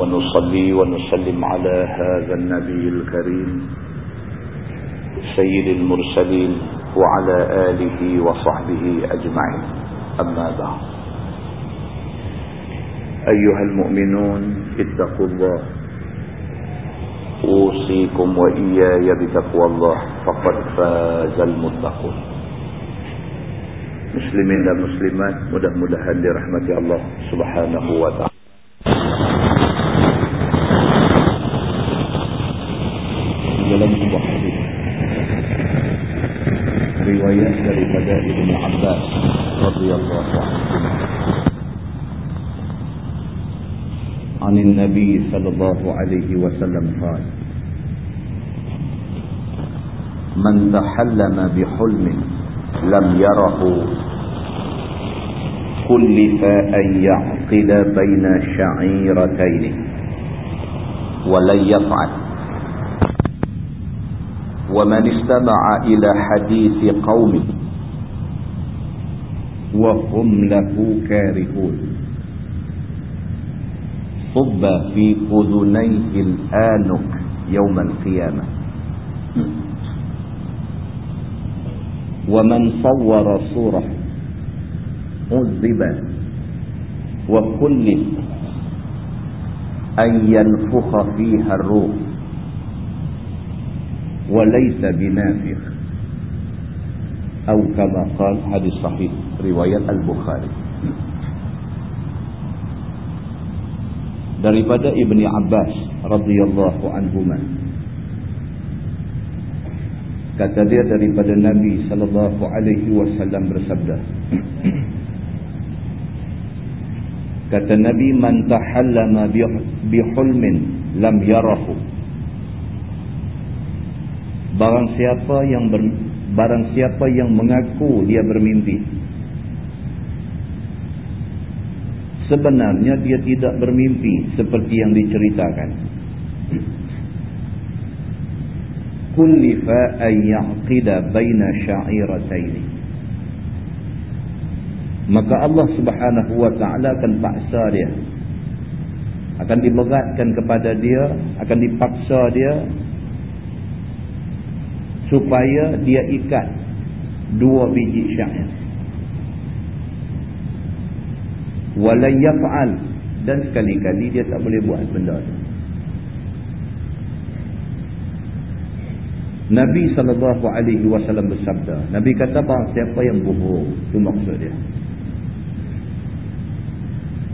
ونصلي ونسلم على هذا النبي الكريم سيد المرسلين وعلى آله وصحبه أجمعين. أما بعد. أيها المؤمنون اتقوا الله. أوصيكم وإياي بتقوى الله فقد فاز المتقون. مسلمين muslimat mudah-mudahan dirahmati Allah Subhanahu wa taala dalam sebuah hadis riwayat daripada Ibnu Abbas radhiyallahu anhu عن النبي صلى الله عليه وسلم قال من تحلم بحلم لم يره كلف أن يعقد بين شعيرتين ولن يفعل. ومن استمع إلى حديث قوم وهم له كارهون. صب في أذنيه الآنك يوم القيامة. ومن صور صورة عذب وكلف أن ينفخ فيها الروح وليس بنافخ أو كما قال حديث صحيح رواية البخاري. Daripada Ibni Abbas radhiyallahu anhuma. Kata dia daripada Nabi sallallahu alaihi wasallam bersabda kata Nabi man tahallama bi hulmin lam yarahu. Barang siapa yang ber, barang siapa yang mengaku dia bermimpi sebenarnya dia tidak bermimpi seperti yang diceritakan. Kullifa an ya'qida baina sya'iratayn maka Allah Subhanahu wa taala akan paksa dia. Akan diberatkan kepada dia akan dipaksa dia supaya dia ikat dua biji syair walan yaf'al. Dan sekali-kali dia tak boleh buat benda tu. Nabi sallallahu alaihi wasallam bersabda Nabi kata barang siapa yang bohong tu maksud dia.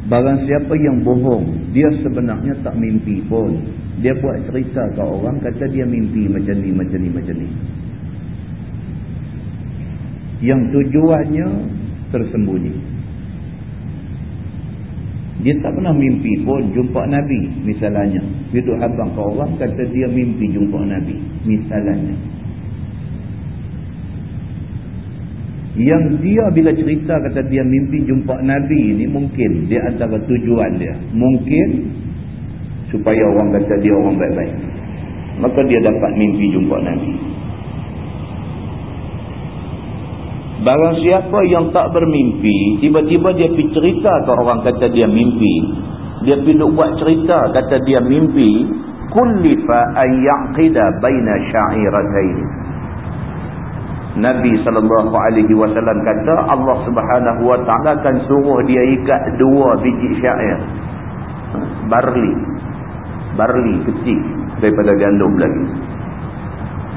Barang siapa yang bohong dia sebenarnya tak mimpi pun. Dia buat cerita ke orang kata dia mimpi macam ni macam ni macam ni. Yang tujuannya tersembunyi dia tak pernah mimpi pun jumpa Nabi misalnya. Duduk habang ke orang kata dia mimpi jumpa Nabi misalnya. Yang dia bila cerita kata dia mimpi jumpa Nabi ni mungkin dia antara tujuan dia. Mungkin supaya orang kata dia orang baik-baik. Maka dia dapat mimpi jumpa Nabi barang siapa yang tak bermimpi tiba-tiba dia pergi cerita ke orang kata dia mimpi. Dia pergi buat cerita kata dia mimpi. Kullifa an yaqida baina sya'iratayn. Nabi sallallahu alaihi wasallam kata Allah Subhanahu wa taala akan suruh dia ikat dua biji syair. Barli. Barli kecil daripada gandum lagi.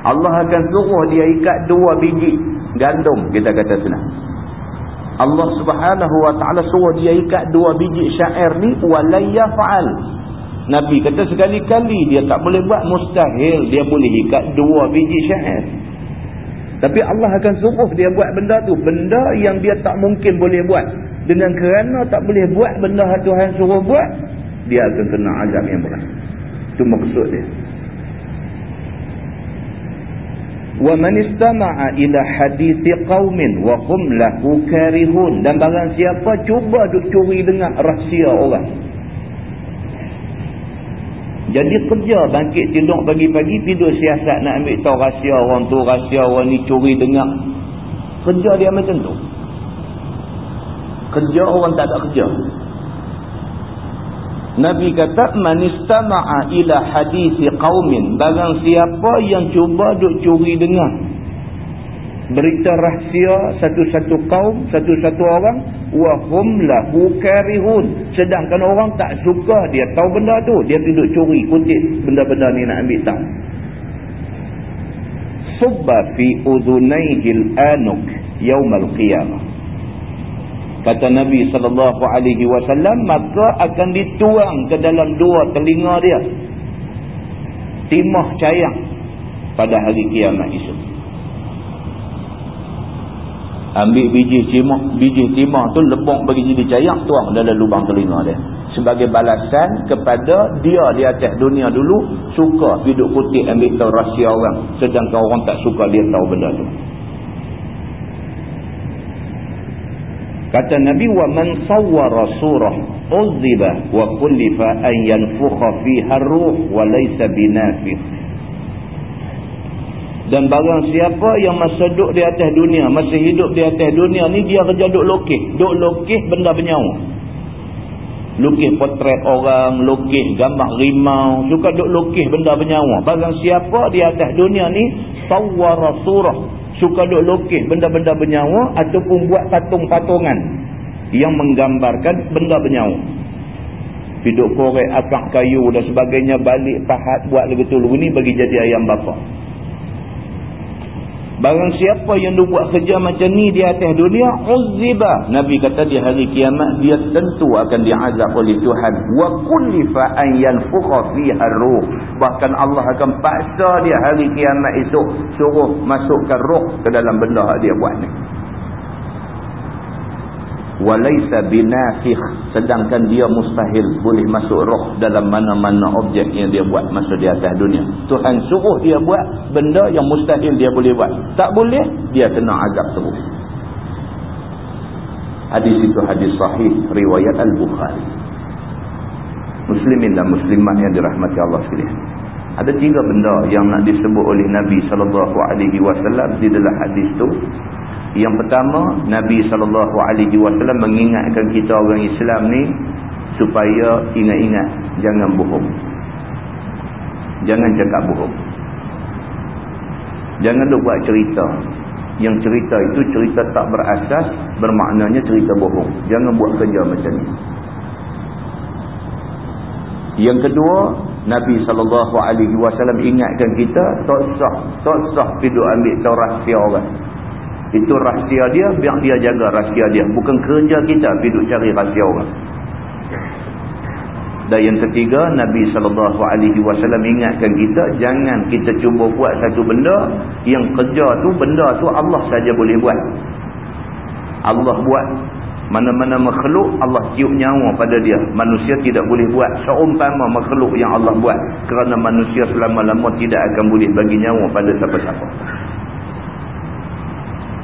Allah akan suruh dia ikat dua biji gandum kita kata senang Allah subhanahu wa ta'ala suruh dia ikat dua biji syair ni walayafa'al Nabi kata sekali-kali dia tak boleh buat mustahil dia boleh ikat dua biji syair. Tapi Allah akan suruh dia buat benda tu. Benda yang dia tak mungkin boleh buat. Dengan kerana tak boleh buat benda Tuhan suruh buat dia akan kena azab yang berat. Itu maksud dia wa man istama'a ila hadithi qaumin wa hum lahu karihun dan barang siapa cuba duk curi dengar rahsia orang. Jadi kerja bangkit tidur pagi-pagi tidur siasat nak ambil tahu rahsia orang tu rahsia orang ni curi dengar kerja dia macam tu. Kerja orang tak ada kerja Nabi kata man istama'a ila hadisi qaumin. Barang siapa yang cuba duk curi dengar berita rahsia satu-satu kaum satu-satu orang wa hum lahu karihun. Sedangkan orang tak suka dia. Tahu benda tu dia duduk curi kutip benda-benda ni nak ambil tahu subba fi udhunayhi al-anuk yawm al-qiyamah kata Nabi sallallahu alaihi wasallam maka akan dituang ke dalam dua telinga dia. Timah cayang pada hari kiamat itu ambil biji timah biji timah tu lebok bagi jadi cayang tuang dalam lubang telinga dia. Sebagai balasan kepada dia di atas dunia dulu suka hidup putih ambil tahu rahsia orang sedangkan orang tak suka dia tahu benda tu Kata Nabi wa man sawwara surah uziba wa kullifa an yanfukha fiha ruh wa laysa binafikh. Dan barang siapa yang masa duduk di atas dunia, masa hidup di atas dunia ni dia kerja duduk lukis, duduk lukis benda bernyawa. Lukis potret orang, lukis gambar rimau, suka duduk lukis benda bernyawa. Barang siapa di atas dunia ni sawwara surah suka duk lukis benda-benda bernyawa ataupun buat patung-patungan yang menggambarkan benda bernyawa. Hidup korek akak kayu dan sebagainya balik pahat buat tulu ni bagi jadi ayam bapa Barang siapa yang dia buat kerja macam ni di atas dunia, uzziba. Nabi kata di hari kiamat, dia tentu akan diazab oleh Tuhan. Wa kullifa an yanfukha fiha ruh. Bahkan Allah akan paksa dia hari kiamat itu suruh masukkan roh ke dalam benda dia buat ni walaysa binafikh sedangkan dia mustahil boleh masuk roh dalam mana-mana objek yang dia buat masa di atas dunia. Tuhan suruh dia buat benda yang mustahil dia boleh buat. Tak boleh dia kena azab terus hadis itu hadis sahih riwayat al-Bukhari. Muslimin dan muslimat yang dirahmati Allah sekalian. Ada tiga benda yang nak disebut oleh Nabi SAW di dalam hadis itu yang pertama, Nabi SAW mengingatkan kita orang Islam ni supaya ingat-ingat, jangan bohong. Jangan cakap bohong. Jangan duk buat cerita. Yang cerita itu cerita tak berasas, bermaknanya cerita bohong. Jangan buat kerja macam ni. Yang kedua, Nabi SAW ingatkan kita, tak sah, tak sah hidup ambil tahu rahsia orang. Itu rahsia dia, biar dia jaga rahsia dia. Bukan kerja kita pergi cari rahsia orang. Dan yang ketiga, Nabi SAW ingatkan kita, jangan kita cuba buat satu benda, yang kerja tu, benda tu Allah saja boleh buat. Allah buat. Mana-mana makhluk, Allah tiup nyawa pada dia. Manusia tidak boleh buat. Seumpama makhluk yang Allah buat. Kerana manusia selama-lama tidak akan boleh bagi nyawa pada siapa-siapa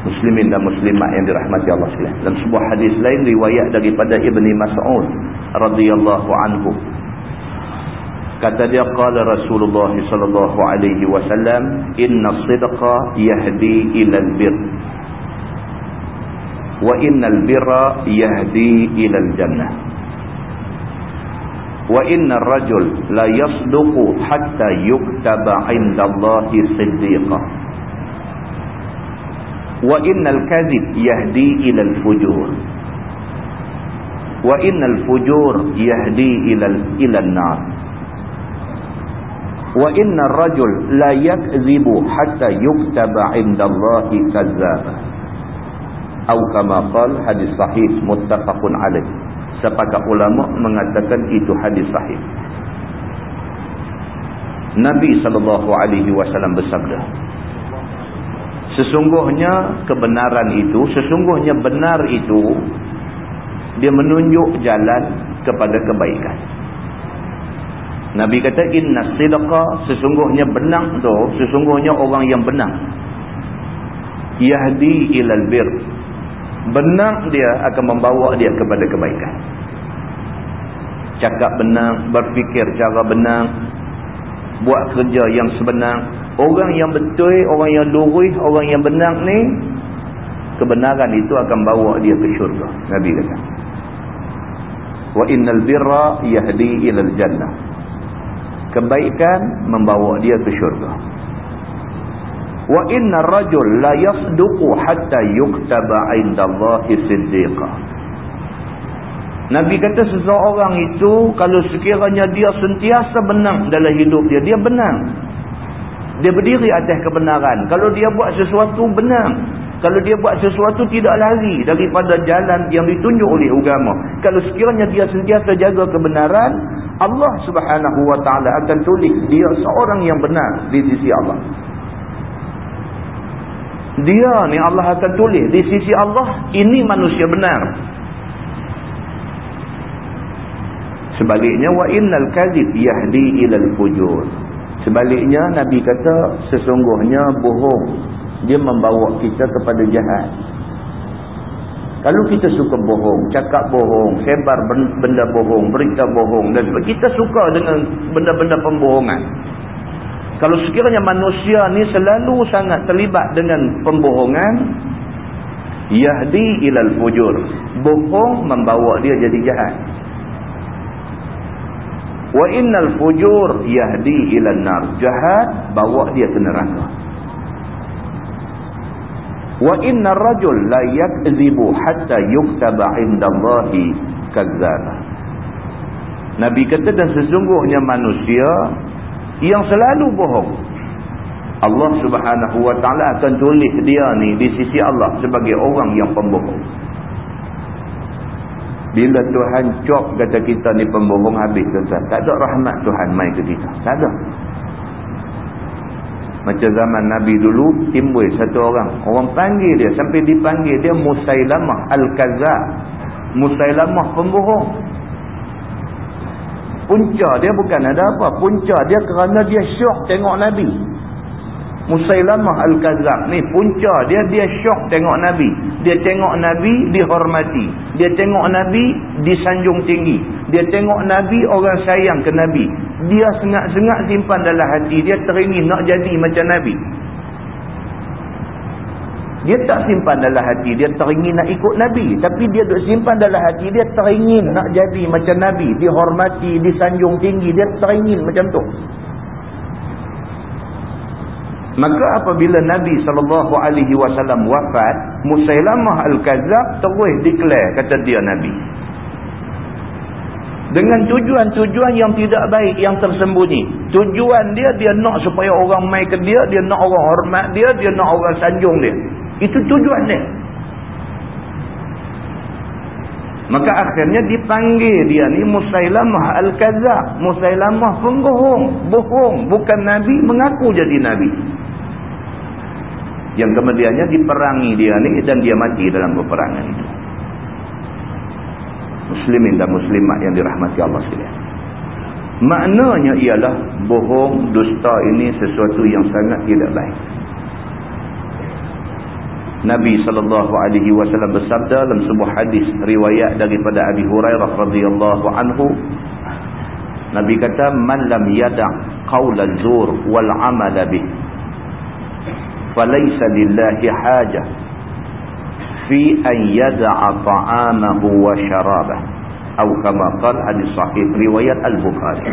muslimin dan muslimat yang dirahmati Allah sekalian. Dan sebuah hadis lain riwayat daripada Ibni Mas'ud radhiyallahu anhu. Kata dia qala Rasulullah sallallahu alaihi wasallam, "Inna as-sidqa yahdi ila al-birr." Wa inna al-birra yahdi ila al-jannah. Wa inna ar-rajul la yasduqu hatta yuktaba 'inda Allahi siddiqan wa innal kadhib yahdi ila al fujur. Wa innal fujur yahdi ila ila an-nar wa innar rajul la yakdhibu hatta yuktaba 'inda Allahi kazzaba. Atau kama qal hadis sahih muttafaqun alaih. Sepakat ulama mengatakan itu hadis sahih. Nabi sallallahu alaihi wasallam bersabda Sesungguhnya kebenaran itu, sesungguhnya benar itu, dia menunjuk jalan kepada kebaikan. Nabi kata, inna sidqa, sesungguhnya benar tu, sesungguhnya orang yang benar. yahdi ilal bir benar dia akan membawa dia kepada kebaikan cakap benar berfikir cara benar buat kerja yang sebenar orang yang betul orang yang lurus orang yang benar ni kebenaran itu akan bawa dia ke syurga. Nabi kata wa innal birra yahdi ilal jannah. Kebaikan membawa dia ke syurga. Wa inna rajul la yasduqu hatta yuktaba indallahi siddiqa. Nabi kata seseorang itu kalau sekiranya dia sentiasa benar dalam hidup dia dia benar dia berdiri atas kebenaran. Kalau dia buat sesuatu benar. Kalau dia buat sesuatu tidak lari daripada jalan yang ditunjuk oleh agama. Kalau sekiranya dia sentiasa jaga kebenaran Allah subhanahu wa ta'ala akan tulis dia seorang yang benar di sisi Allah. Dia ni Allah akan tulis di sisi Allah ini manusia benar. Sebaliknya wa innal kadhib yahdi ilal fujur sebaliknya nabi kata sesungguhnya bohong. Dia membawa kita kepada jahat. Kalau kita suka bohong cakap bohong sebar benda bohong berita bohong dan kita suka dengan benda-benda pembohongan. Kalau sekiranya manusia ni selalu sangat terlibat dengan pembohongan yahdi ilal fujur. Bohong membawa dia jadi jahat wa innal fujur yahdi ilal nar jahat bawa dia ke neraka. Wa innar rajul la yakzibu hatta yuktaba indallahi kazzaba. Nabi kata dan sesungguhnya manusia yang selalu bohong Allah subhanahu wa ta'ala akan tulis dia ni di sisi Allah sebagai orang yang pembohong bila Tuhan cop kata kita ni pembohong habis tuan-tuan. Tak ada rahmat Tuhan main ke kita. Tak ada. Macam zaman Nabi dulu timbul satu orang. Orang panggil dia. Sampai dipanggil dia Musailamah Al-Kazah Musailamah pembohong. Punca dia bukan ada apa. Punca dia kerana dia syok tengok Nabi Musailamah Al-Kazab ni punca dia dia syok tengok Nabi dia tengok Nabi dihormati dia tengok Nabi disanjung tinggi dia tengok Nabi orang sayang ke Nabi dia sengak-sengak simpan dalam hati dia teringin nak jadi macam Nabi dia tak simpan dalam hati. Dia teringin nak ikut Nabi. Tapi dia duk simpan dalam hati. Dia teringin nak jadi macam Nabi. Dihormati, disanjung tinggi. Dia teringin macam tu. Maka apabila Nabi SAW wafat. Musailamah Al-Kazab terus declare kata dia Nabi. Dengan tujuan-tujuan yang tidak baik, yang tersembunyi. Tujuan dia, dia nak supaya orang mai ke dia. Dia nak orang hormat dia. Dia nak orang sanjung dia. Itu tujuan dia. Maka akhirnya dipanggil dia ni Musailamah Al-Kazab. Musailamah pembohong. Bohong. Bukan Nabi mengaku jadi Nabi. Yang kemudiannya diperangi dia ni dan dia mati dalam peperangan itu. Muslimin dan muslimat yang dirahmati Allah sekalian. Maknanya ialah bohong, dusta ini sesuatu yang sangat tidak baik. Nabi sallallahu alaihi wasallam bersabda dalam sebuah hadis riwayat daripada Abi Hurairah radhiyallahu anhu Nabi kata man lam yada' qaulal zur wal 'amala bih falaysa lillahi haja fi an yada'a ta'amahu wa syarabah atau kama qala hadis sahih riwayat al-Bukhari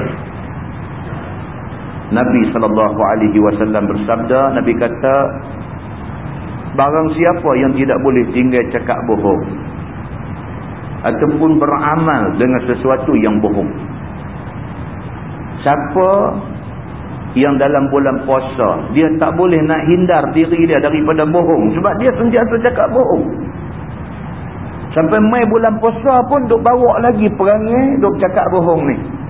Nabi sallallahu alaihi wasallam bersabda Nabi kata Barang siapa yang tidak boleh tinggal cakap bohong. Ataupun beramal dengan sesuatu yang bohong. Siapa yang dalam bulan puasa, dia tak boleh nak hindar diri dia daripada bohong. Sebab dia sentiasa cakap bohong. Sampai mai bulan puasa pun duk bawa lagi perangai, duk cakap bohong ni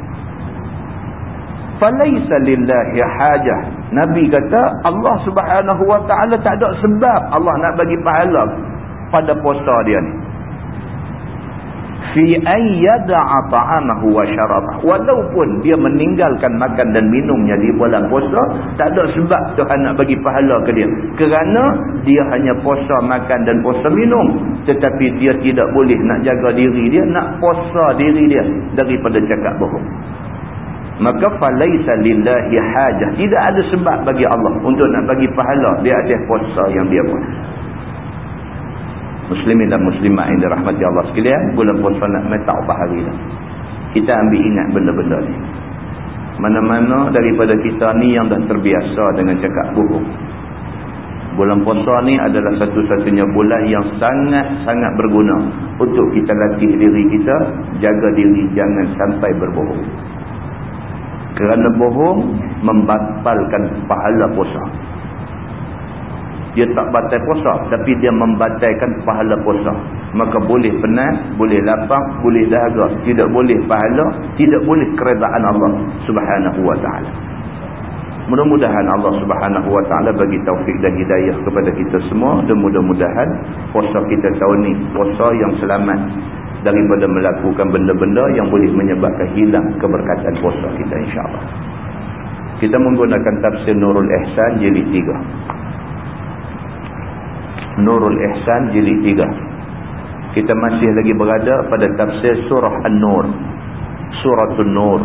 falaisa lillahi hajah. Nabi kata Allah Subhanahu wa taala tak ada sebab Allah nak bagi pahala pada puasa dia ni. Fi ayyada'a ta'amahu wa syarabah. Walaupun dia meninggalkan makan dan minumnya di bulan puasa tak ada sebab Tuhan nak bagi pahala ke dia. Kerana dia hanya puasa makan dan puasa minum tetapi dia tidak boleh nak jaga diri dia nak puasa diri dia daripada cakap bohong maka falaisa lillahi hajah. Tidak ada sebab bagi Allah untuk nak bagi pahala di atas puasa yang dia buat. Muslimin dan muslimat yang dirahmati Allah sekalian bulan puasa nak metak apa hari dah kita ambil ingat benda-benda ni. Mana-mana daripada kita ni yang dah terbiasa dengan cakap bohong bulan puasa ni adalah satu-satunya bulan yang sangat-sangat berguna untuk kita latih diri kita jaga diri jangan sampai berbohong kerana bohong membatalkan pahala puasa. Dia tak batal puasa tapi dia membatalkan pahala puasa. Maka boleh penat boleh lapang boleh dahaga. Tidak boleh pahala tidak boleh keredaan Allah subhanahu wa ta'ala. Mudah-mudahan Allah subhanahu wa ta'ala bagi taufik dan hidayah kepada kita semua. Dan mudah-mudahan puasa kita tahun ni puasa yang selamat daripada melakukan benda-benda yang boleh menyebabkan hilang keberkatan puasa kita insyaAllah. Kita menggunakan tafsir Nurul Ihsan jilid 3 Nurul Ihsan jilid 3 kita masih lagi berada pada tafsir surah An-Nur. Suratul Nur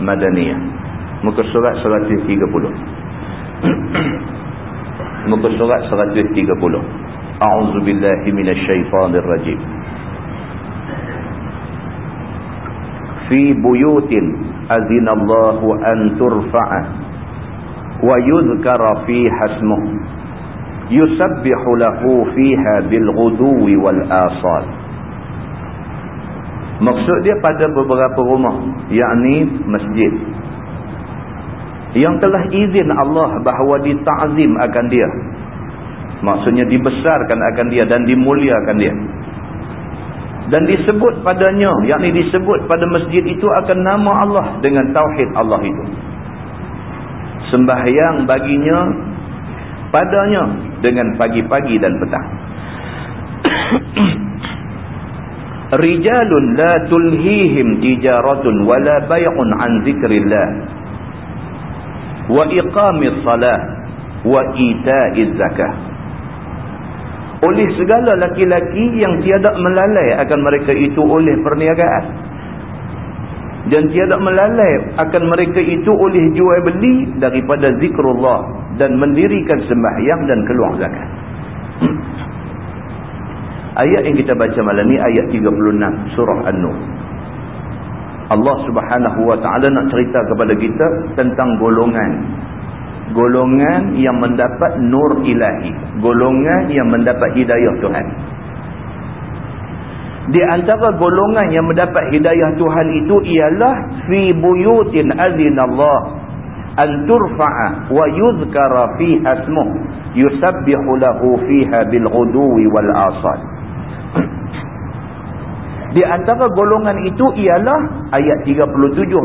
Madaniyah. Muka surat 130 muka surat 130 A'udzu billahi minasyaitonir rajim fi buyutin azinallahu an turfa'a wa yudhkara fi hasmuhu yusabbihu lahu fiha bil ghuduwi wal asal. Maksud dia pada beberapa rumah yakni masjid. Yang telah izin Allah bahawa ditazim akan dia. Maksudnya dibesarkan akan dia dan dimuliakan dia dan disebut padanya yakni disebut pada masjid itu akan nama Allah dengan tauhid Allah itu sembahyang baginya padanya dengan pagi-pagi dan petang. Rijalun la tulhihim tijaratun wala bay'un an zikrillah wa iqamis salah wa ita'iz zakah. Oleh segala laki-laki yang tiada melalai akan mereka itu oleh perniagaan dan tiada melalai akan mereka itu oleh jual beli daripada zikrullah dan mendirikan sembahyang dan keluar zakat. ayat yang kita baca malam ni ayat 36 surah An-Nur. Allah Subhanahu wa taala nak cerita kepada kita tentang golongan golongan yang mendapat nur ilahi, golongan yang mendapat hidayah Tuhan. Di antara golongan yang mendapat hidayah Tuhan itu ialah fi buyutin azinallah an turfa'a wa yuzkara fiha ismuh. Yusabbihu lahu fiha bil ghuduwi wal asal. Di antara golongan itu ialah ayat 37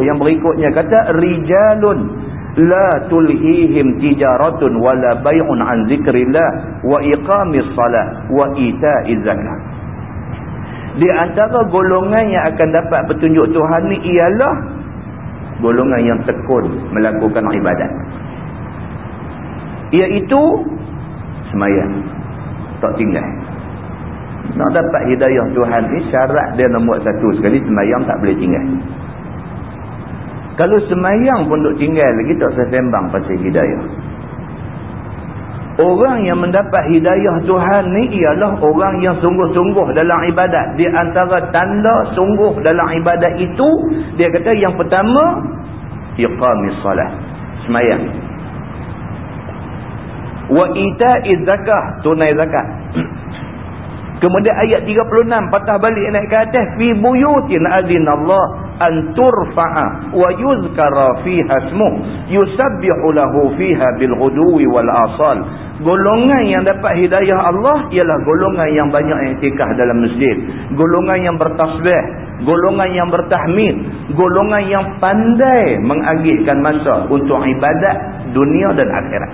yang berikutnya kata rijalun la tulhihim tijaratun wala bay'un an zikrillah wa iqamis salah wa ita'iz zakah di antara golongan yang akan dapat petunjuk Tuhan ni ialah golongan yang tekun melakukan ibadat. Iaitu semayang tak tinggal. Nak dapat hidayah Tuhan ni syarat dia nombor satu sekali semayang tak boleh tinggal kalau semayang pun duk tinggal lagi tak saya sembang pasal hidayah Orang yang mendapat hidayah Tuhan ni ialah orang yang sungguh-sungguh dalam ibadat. Di antara tanda sungguh dalam ibadat itu, dia kata yang pertama, iqamis salat. Semayang. Wa ita'iz zakah, tunai zakat. Kemudian ayat 36 patah balik naik ke atas fi buyutin adinallah an turfa'a wa yuzkara fiha ismuh yusabbihu lahu fiha bil ghuduwi wal asal. Golongan yang dapat hidayah Allah ialah golongan yang banyak i'tikaf dalam masjid golongan yang bertasbih golongan yang bertahmid golongan yang pandai mengagihkan masa untuk ibadat dunia dan akhirat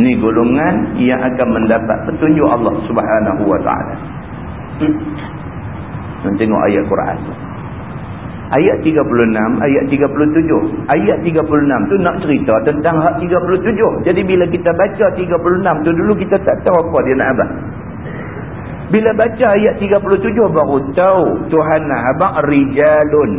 ni golongan yang akan mendapat petunjuk Allah subhanahu wa ta'ala Dan tengok ayat Quran tu. Ayat 36, ayat 37. Ayat 36 tu nak cerita tentang hak 37. Jadi bila kita baca 36 tu dulu kita tak tahu apa dia nak abang. Bila baca ayat 37 baru tahu Tuhan nak abang rijalun.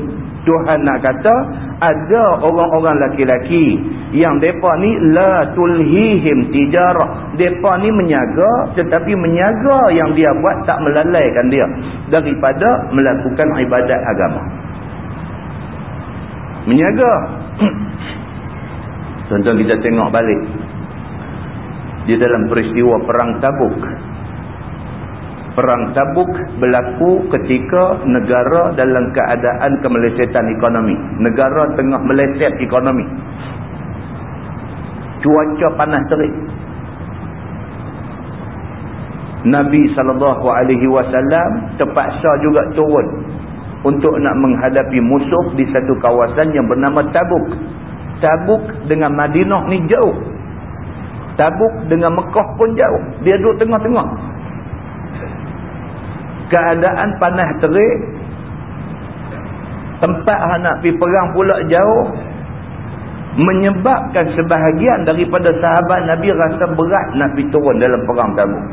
Tuhan nak kata ada orang-orang laki-laki yang depa ni la tulhihim tijarah. Depa ni menyaga tetapi menyaga yang dia buat tak melalaikan dia daripada melakukan ibadat agama. Menyaga. Contoh kita tengok balik di dalam peristiwa perang Tabuk. Perang Tabuk berlaku ketika negara dalam keadaan kemelesetan ekonomi. Negara tengah meleset ekonomi. Cuaca panas terik. Nabi SAW terpaksa juga turun untuk nak menghadapi musuh di satu kawasan yang bernama Tabuk. Tabuk dengan Madinah ni jauh. Tabuk dengan Mekah pun jauh. Dia duduk tengah-tengah keadaan panas terik. Tempat nak pergi perang pula jauh. Menyebabkan sebahagian daripada sahabat Nabi rasa berat nak pergi turun dalam perang tabuk.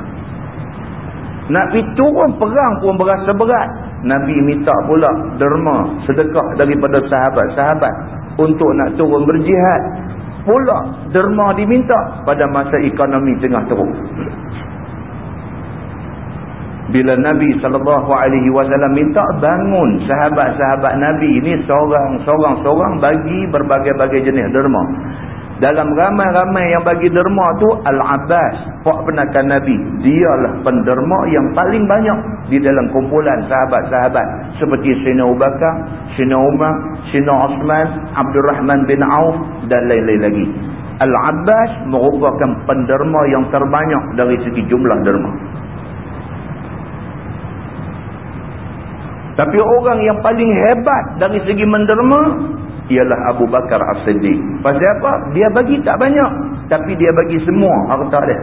Nak pergi turun perang pun berasa berat. Nabi minta pula derma sedekah daripada sahabat-sahabat untuk nak turun berjihad. Pula derma diminta pada masa ekonomi tengah teruk bila Nabi SAW minta bangun sahabat-sahabat Nabi ini seorang-seorang bagi berbagai-bagai jenis derma. Dalam ramai-ramai yang bagi derma tu Al-Abbas, pak penakan Nabi. Dialah penderma yang paling banyak di dalam kumpulan sahabat-sahabat. Seperti Sina Abu Bakar, Sina Umar, Sina Osman, Abdul Rahman bin Auf dan lain-lain lagi. Al-Abbas merupakan penderma yang terbanyak dari segi jumlah derma. Tapi orang yang paling hebat dari segi menderma ialah Abu Bakar As-Siddiq. Pasal apa? Dia bagi tak banyak. Tapi dia bagi semua harta dia.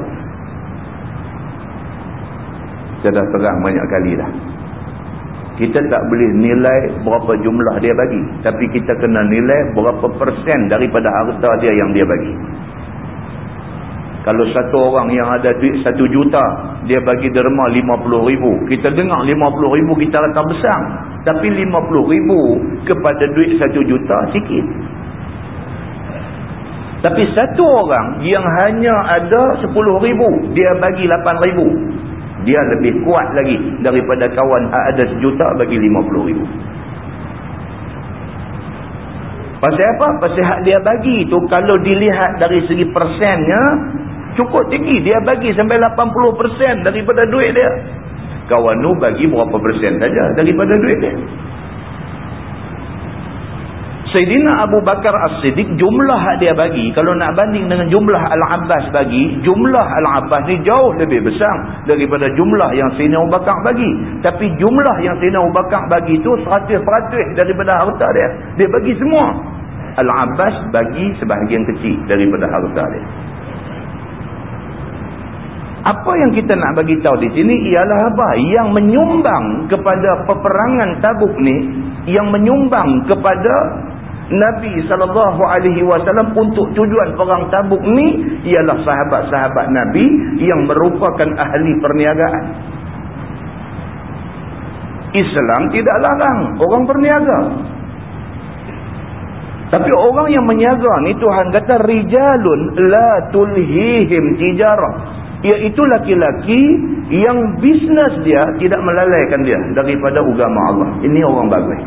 Saya dah terang banyak kali dah. Kita tak boleh nilai berapa jumlah dia bagi. Tapi kita kena nilai berapa persen daripada harta dia yang dia bagi. Kalau satu orang yang ada duit satu juta, dia bagi derma lima puluh ribu. Kita dengar lima puluh ribu kita kata besar. Tapi lima puluh ribu kepada duit satu juta sikit. Tapi satu orang yang hanya ada sepuluh ribu, dia bagi lapan ribu. Dia lebih kuat lagi daripada kawan ada sejuta bagi lima puluh ribu. Pasal apa? Pasal hak dia bagi tu kalau dilihat dari segi persennya cukup tinggi. Dia bagi sampai 80% daripada duit dia. Kawan tu bagi berapa persen saja daripada duit dia Sayyidina Abu Bakar As-Siddiq jumlah dia bagi kalau nak banding dengan jumlah Al-Abbas bagi jumlah Al-Abbas ni jauh lebih besar daripada jumlah yang Sayyidina Abu Bakar bagi. Tapi jumlah yang Sayyidina Abu Bakar bagi tu 100% daripada harta dia. Dia bagi semua. Al-Abbas bagi sebahagian kecil daripada harta dia. Apa yang kita nak bagi tahu di sini ialah apa? Yang menyumbang kepada peperangan Tabuk ni, yang menyumbang kepada Nabi sallallahu alaihi wasallam untuk tujuan perang Tabuk ni ialah sahabat-sahabat Nabi yang merupakan ahli perniagaan. Islam tidak larang orang berniaga. Tapi orang yang menyaga ni Tuhan kata rijalun la tulhihim tijarah iaitu laki-laki yang bisnes dia tidak melalaikan dia daripada agama Allah. Ini orang bagus.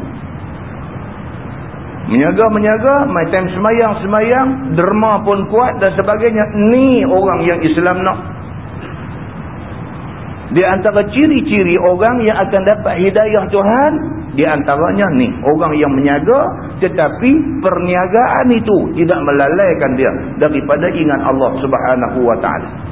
Menyaga-menyaga, macam semayang-semayang, derma pun kuat dan sebagainya. Ni orang yang Islam nak. Di antara ciri-ciri orang yang akan dapat hidayah Tuhan, di antaranya ni, orang yang menyaga tetapi perniagaan itu tidak melalaikan dia daripada ingat Allah Subhanahu taala.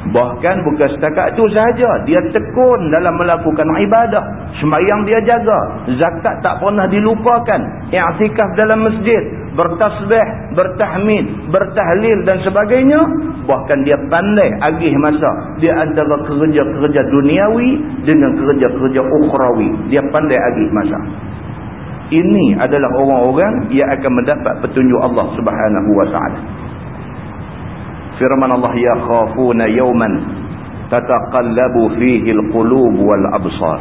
Bahkan bukan setakat itu sahaja. Dia tekun dalam melakukan ibadah. Semayang dia jaga. Zakat tak pernah dilupakan. I'tikaf dalam masjid. Bertasbih, bertahmid, bertahlil dan sebagainya. Bahkan dia pandai agih masa. Dia antara kerja-kerja duniawi dengan kerja-kerja ukhrawi. Dia pandai agih masa. Ini adalah orang-orang yang akan mendapat petunjuk Allah subhanahu ta'ala firman Allah ya khafuna yawman tataqallabu fihi alqulub wal absar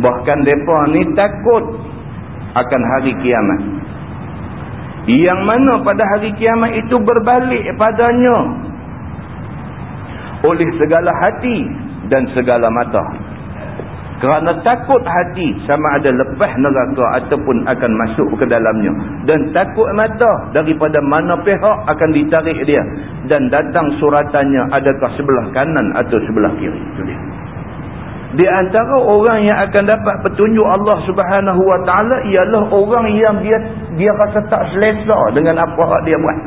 bahkan depa ni takut akan hari kiamat. Yang mana pada hari kiamat itu berbalik padanya. Oleh segala hati dan segala mata kerana takut hati sama ada lepas neraka ataupun akan masuk ke dalamnya. Dan takut mata daripada mana pihak akan ditarik dia. Dan datang suratannya adakah sebelah kanan atau sebelah kiri. Itu dia. Di antara orang yang akan dapat petunjuk Allah subhanahu wa ta'ala ialah orang yang dia dia rasa tak selesa dengan apa yang dia buat.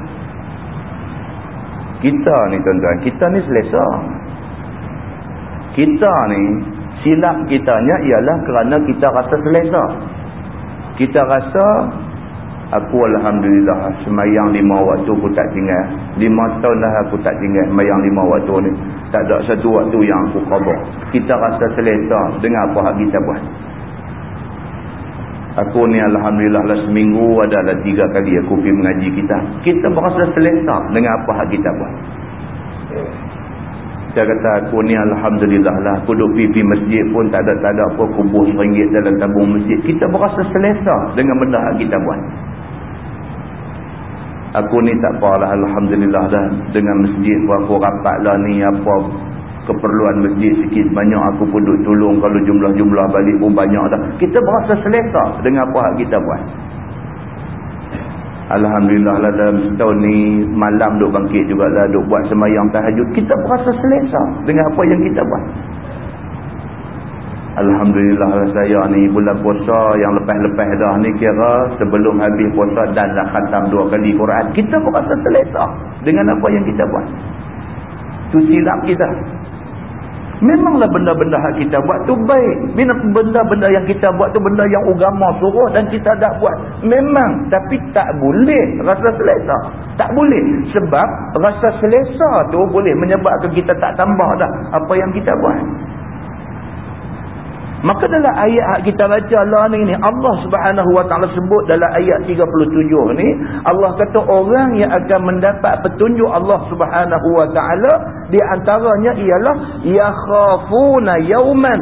Kita ni tuan-tuan, kita ni selesa. Kita ni silap kitanya ialah kerana kita rasa selesa. Kita rasa aku Alhamdulillah semayang lima waktu aku tak tinggal lima tahun dah aku tak tinggal semayang lima waktu ni. Tak ada satu waktu yang aku khabar. Kita rasa selesa dengan apa yang kita buat. Aku ni Alhamdulillah lah seminggu adalah tiga kali aku pergi mengaji kita. Kita berasa selesa dengan apa yang kita buat dia kata aku ni Alhamdulillah lah. Aku duduk pipi masjid pun tak ada, tak ada apa. Kubuh seringgit dalam tabung masjid. Kita berasa selesa dengan benda yang kita buat. Aku ni tak apalah Alhamdulillah dah. Dengan masjid pun aku rapat lah ni apa keperluan masjid sikit banyak aku pun duduk tolong kalau jumlah-jumlah balik pun banyak dah. Kita berasa selesa dengan apa yang kita buat. Alhamdulillah lah dalam setahun ni malam duk bangkit juga lah duk buat semayang tahajud. Kita berasa selesa dengan apa yang kita buat. Alhamdulillah lah saya ni bulan puasa yang lepas-lepas dah ni kira sebelum habis puasa dan dah khatam dua kali Quran. Kita berasa selesa dengan apa yang kita buat. Itu silap kita. Memanglah benda-benda yang kita buat tu baik. Benda-benda yang kita buat tu benda yang agama suruh dan kita tak buat. Memang. Tapi tak boleh rasa selesa. Tak boleh. Sebab rasa selesa tu boleh menyebabkan kita tak tambah dah apa yang kita buat. Maka dalam ayat kita baca ni, ni Allah subhanahu wa ta'ala sebut dalam ayat 37 ni Allah kata orang yang akan mendapat petunjuk Allah subhanahu wa ta'ala di antaranya ialah yakhafuna yawman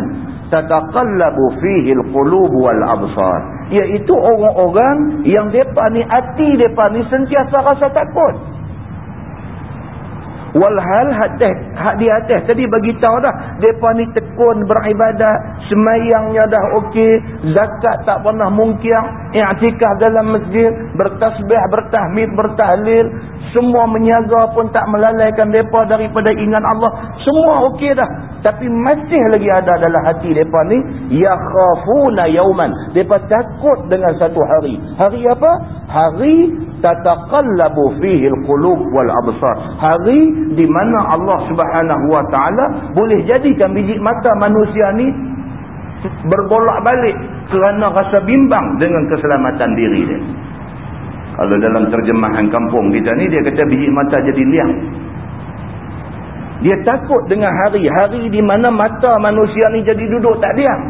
tataqallabu fihi alqulub wal absar. Iaitu orang-orang yang depa ni hati depa ni sentiasa rasa takut walhal hadis hak di atas tadi bagi tahu dah depa ni tekun beribadat semayangnya dah okey zakat tak pernah mungkin i'tikaf dalam masjid bertasbih bertahmid bertahlil semua menyaga pun tak melalaikan depa daripada ingat Allah. Semua okey dah. Tapi masih lagi ada dalam hati depa ni yakhafuna yauman. Depa takut dengan satu hari. Hari apa? Hari tataqallabu fihi alqulub wal absar. Hari di mana Allah Subhanahu wa taala boleh jadikan biji mata manusia ni bergolak-balik kerana rasa bimbang dengan keselamatan diri dia. Kalau dalam terjemahan kampung kita ni dia kata biji mata jadi liang. Dia takut dengan hari. Hari di mana mata manusia ni jadi duduk tak diam.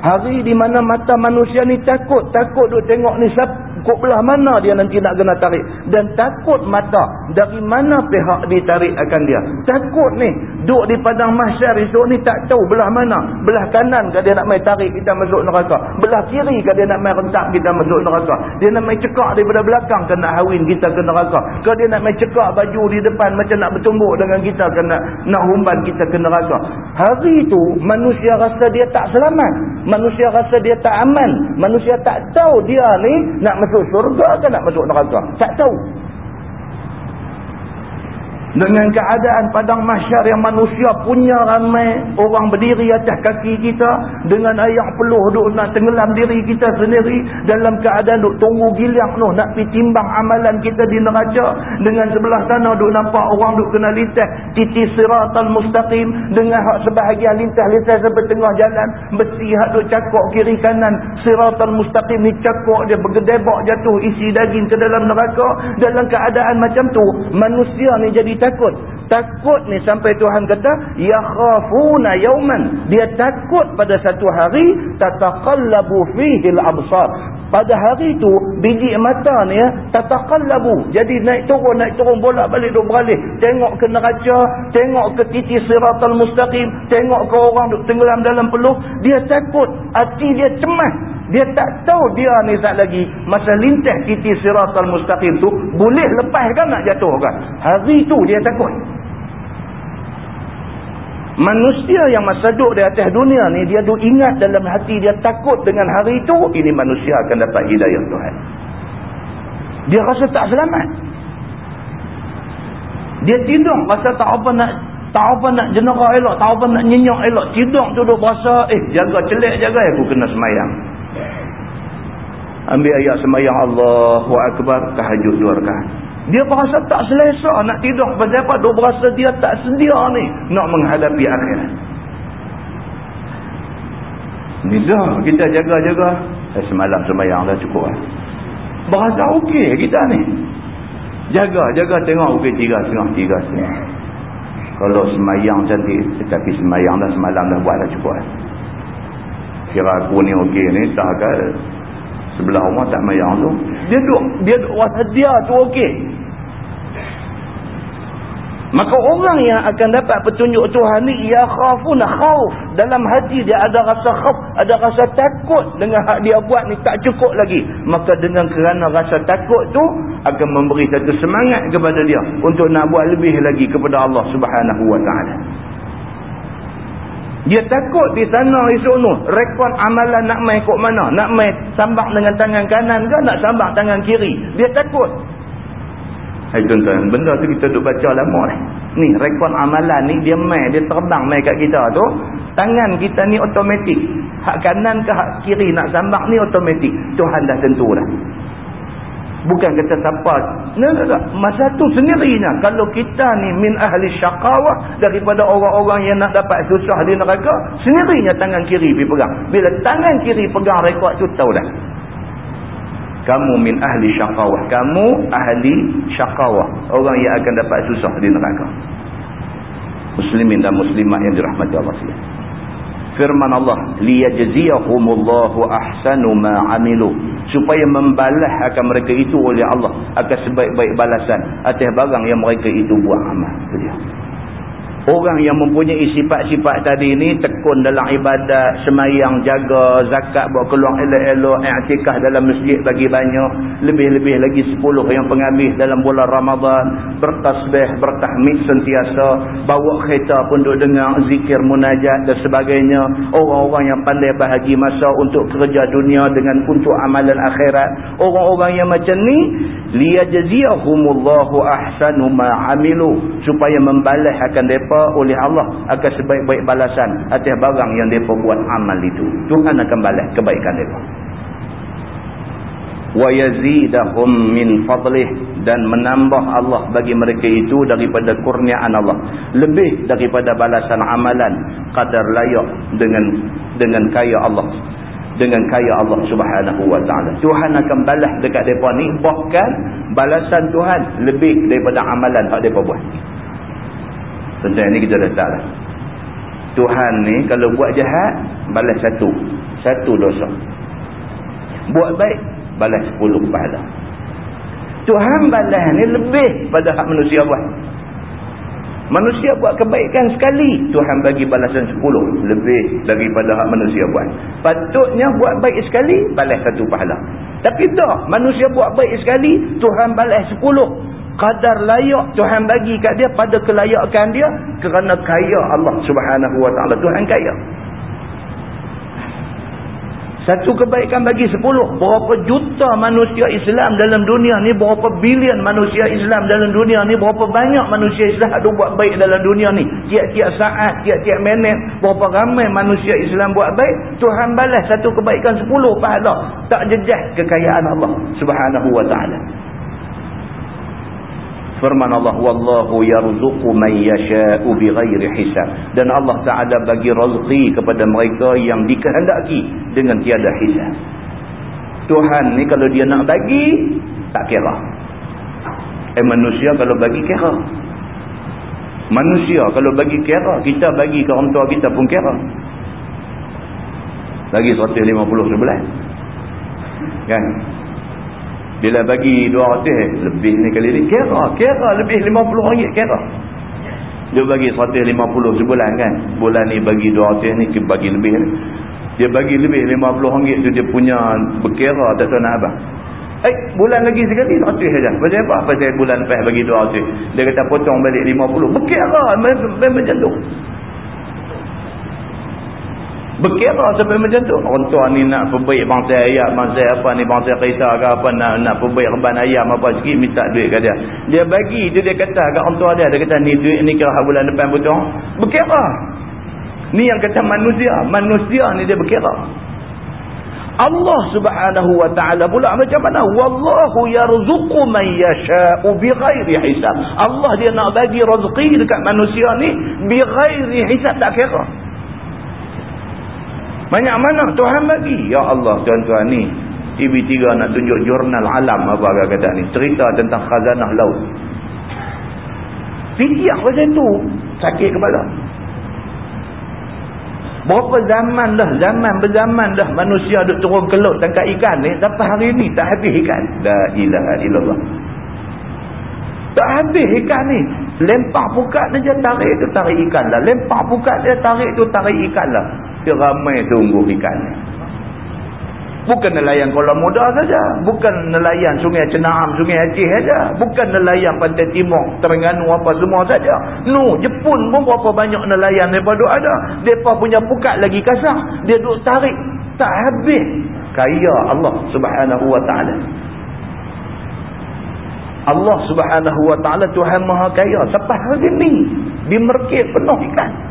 Hari di mana mata manusia ni takut. Takut duk tengok ni siapa kok belah mana dia nanti nak kena tarik? Dan takut mata dari mana pihak ditarik akan dia? Takut ni. Duk di padang mahsyar esok ni tak tahu belah mana. Belah kanan ke dia nak mai tarik kita masuk neraka? Belah kiri ke dia nak mai rentak kita masuk neraka? Dia nak mai cekak daripada belakang ke nak hawin kita ke neraka? Ke dia nak mai cekak baju di depan macam nak bertumbuk dengan kita ke nak, nak humban kita ke neraka? Hari itu manusia rasa dia tak selamat. Manusia rasa dia tak aman. Manusia tak tahu dia ni nak masuk surga ke nak masuk neraka? Tak tahu dengan keadaan padang masyar yang manusia punya ramai orang berdiri atas kaki kita dengan air peluh duk nak tenggelam diri kita sendiri dalam keadaan duk tunggu giliang noh nak pergi timbang amalan kita di neraca dengan sebelah sana duk nampak orang duk kena lintas titi siratal mustaqim dengan hak sebahagian lintas-lintas sampai tengah jalan besi hak duk cakok kiri kanan siratal mustaqim ni cakok dia bergedebak jatuh isi daging ke dalam neraka dalam keadaan macam tu manusia ni jadi takut. Takut ni sampai Tuhan kata, yakhafuna yauman. Dia takut pada satu hari tataqallabu fihi al-absar. Pada hari itu biji mata ni ya, tataqallabu. Jadi naik turun naik turun bolak-balik duk beralih. Tengok ke neraca, tengok ke titi siratal mustaqim, tengok ke orang duk tenggelam dalam peluh, dia takut, hati dia cemas. Dia tak tahu dia ni saat lagi masa lintas titi siratal mustaqim tu boleh lepas kan nak jatuh kan. Hari tu dia takut. Manusia yang masa duduk di atas dunia ni dia duk ingat dalam hati dia takut dengan hari itu ini manusia akan dapat hidayah Tuhan. Dia rasa tak selamat. Dia tidur rasa tak apa nak tak apa nak jenera elok, tak apa nak nyenyak elok. Tidur tu duk berasa eh jaga celik jaga aku kena semayang ambil ayat semayang Allahu Akbar tahajud dua rakaat. Dia berasa tak selesa nak tidur. Pasal apa? Dia berasa dia tak sedia ni. Nak menghadapi akhirat. Ni dah kita jaga-jaga. Eh, semalam semayang dah cukup lah berasa okey kita ni. Jaga-jaga tengok okey tiga setengah tiga setengah kalau semayang cantik tetapi semayang dah semalam dah buat dah cukup lah kira aku ni okey ni tak kan sebelah rumah tak mayang tu. Dia duduk dia duduk rasa dia tu okey. Maka orang yang akan dapat petunjuk Tuhan ni ya khafuna khauf. Dalam hati dia ada rasa khauf ada rasa takut dengan hak dia buat ni tak cukup lagi. Maka dengan kerana rasa takut tu akan memberi satu semangat kepada dia untuk nak buat lebih lagi kepada Allah subhanahu wa ta'ala dia takut di sana esok tu. Rekod amalan nak main kok mana. Nak main sambak dengan tangan kanan ke nak sambak tangan kiri. Dia takut. Hai tuan-tuan. Benda tu kita duk baca lama ni. Ni rekod amalan ni dia main. Dia terbang main kat kita tu. Tangan kita ni otomatik. Hak kanan ke hak kiri nak sambak ni otomatik. Tuhan dah tentu dah. Bukan kata siapa. Nah, nah, nah. Masa tu sendirinya. Kalau kita ni min ahli syakawah. Daripada orang-orang yang nak dapat susah di neraka. Sendirinya tangan kiri pergi pegang. Bila tangan kiri pegang rekod tu tahu dah. Kamu min ahli syakawah. Kamu ahli syakawah. Orang yang akan dapat susah di neraka. Muslimin dan muslimat yang dirahmati Allah SWT firman Allah liyajziyahumullahu ahsanu ma amilu supaya membalas akan mereka itu oleh Allah akan sebaik-baik balasan. Atas barang yang mereka itu buat amal Orang yang mempunyai sifat-sifat tadi ni tekun dalam ibadat, semayang, jaga, zakat, buat keluar elok-elok, i'tikah dalam masjid bagi banyak, lebih-lebih lagi 10 yang penghabis dalam bulan Ramadan, bertasbih, bertahmid sentiasa, bawa kereta pun duduk dengar zikir munajat dan sebagainya. Orang-orang yang pandai bahagi masa untuk kerja dunia dengan untuk amalan akhirat. Orang-orang yang macam ni, liyajziyahumullahu ahsanu ma'amilu supaya membalas akan mereka mereka oleh Allah akan sebaik-baik balasan atas barang yang mereka buat amal itu. Tuhan akan balas kebaikan mereka. wa yazidahum min fadlih Dan menambah Allah bagi mereka itu daripada kurniaan Allah. Lebih daripada balasan amalan kadar layak dengan dengan kaya Allah. Dengan kaya Allah subhanahu wa ta'ala. Tuhan akan balas dekat depa ni. Bahkan balasan Tuhan lebih daripada amalan yang depa buat. Tentang ini kita letak lah. Tuhan ni kalau buat jahat, balas satu. Satu dosa. Buat baik, balas sepuluh pahala. Tuhan balas ni lebih pada hak manusia buat. Manusia buat kebaikan sekali, Tuhan bagi balasan sepuluh. Lebih daripada hak manusia buat. Patutnya buat baik sekali, balas satu pahala. Tapi tak, manusia buat baik sekali, Tuhan balas sepuluh kadar layak Tuhan bagi kat dia pada kelayakan dia kerana kaya Allah subhanahu wa ta'ala Tuhan kaya Satu kebaikan bagi sepuluh. Berapa juta manusia Islam dalam dunia ni. Berapa bilion manusia Islam dalam dunia ni. Berapa banyak manusia Islam ada buat baik dalam dunia ni. Tiap-tiap saat, tiap-tiap minit. Berapa ramai manusia Islam buat baik. Tuhan balas satu kebaikan sepuluh pahala. Tak jejah kekayaan Allah subhanahu wa ta'ala. Firman Allah wallahu yarzuqu man yasha'u bighairi hisab dan Allah Taala bagi rezeki kepada mereka yang dikehendaki dengan tiada hisab. Tuhan ni kalau dia nak bagi tak kira. Eh manusia kalau bagi kira. Manusia kalau bagi kira, kita bagi ke orang tua kita pun kira. Lagi 150 sebulan. Kan? Bila bagi 200 lebih ni kali ni kira kira lebih 50 ringgit kira. Dia bagi 150 sebulan kan. Bulan ni bagi 200 ni bagi lebih ni. Dia bagi lebih 50 ringgit tu dia punya berkira tak tahu nak apa. Eh bulan lagi sekali 100 saja. Pasal apa? Pasal bulan lepas bagi 200. Dia kata potong balik 50. Berkira macam tu berkira sampai macam tu. Orang tua ni nak perbaik bangsa ayam bangsa apa ni bangsa kereta ke apa nak nak perbaik reban ayam apa sikit minta duit ke dia. Dia bagi tu dia kata kat orang tua dia dia kata ni duit ni kira bulan depan potong. Berkira. Ni yang kata manusia. Manusia ni dia berkira. Allah subhanahu wa ta'ala pula macam mana? Wallahu yarzuqu man yasha'u bighairi hisab. Allah dia nak bagi rezeki dekat manusia ni bighairi hisab tak kira banyak mana Tuhan bagi? Ya Allah tuan-tuan ni. TV3 nak tunjuk jurnal alam apa kata ni. Cerita tentang khazanah laut. Fikir macam tu. Sakit kepala. Berapa zaman dah. Zaman berzaman dah. Manusia duk turun ke laut tangkap ikan ni. Sampai hari ni tak habis ikan. La ilaha illallah. Tak habis ikan ni. Lempar pukat dia tarik tu tarik ikan lah. Lempar pukat dia tarik tu tarik ikan lah. Dia ramai tunggu ikan. Bukan nelayan Kuala Muda saja. Bukan nelayan Sungai Cenaam, Sungai Aceh saja. Bukan nelayan Pantai Timur, Terengganu apa semua saja. No, Jepun pun berapa banyak nelayan daripada ada. Mereka punya pukat lagi kasar. Dia duk tarik. Tak habis. Kaya Allah subhanahu wa ta'ala. Allah subhanahu wa ta'ala Tuhan maha kaya. Sampai hari ni. Di merkit penuh ikan.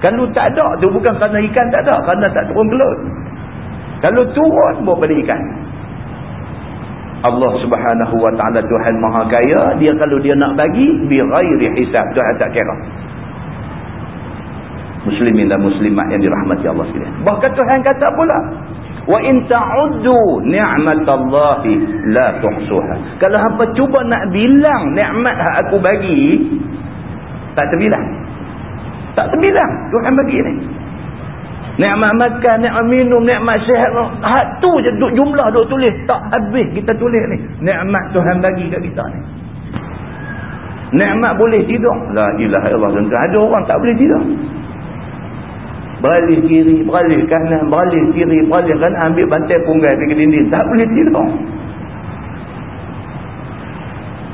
Kalau tak ada tu bukan kerana ikan tak ada. Kerana tak turun kelut. Kalau turun buat pada ikan. Allah subhanahu wa ta'ala Tuhan maha kaya. Dia kalau dia nak bagi. Birairi hisab. Tuhan tak kira. Muslimin dan muslimat yang dirahmati Allah sekalian. Bahkan Tuhan kata pula. Wa in ta'uddu ni'matallahi la tuhsuha. Kalau hangpa cuba nak bilang nikmat hak aku bagi tak terbilang. Tak terbilang Tuhan bagi ni. Ni'mat makan, ni'mat minum, ni'mat sihat. Hak tu je duk jumlah duk tulis. Tak habis kita tulis ni. Ni'mat Tuhan bagi kat kita ni. Ni'mat boleh tidur. La ilaha illallah. Ada orang tak boleh tidur. Beralih kiri, beralih kanan, beralih kiri, beralih kanan. Ambil bantai punggai pergi dinding. Tak boleh tidur.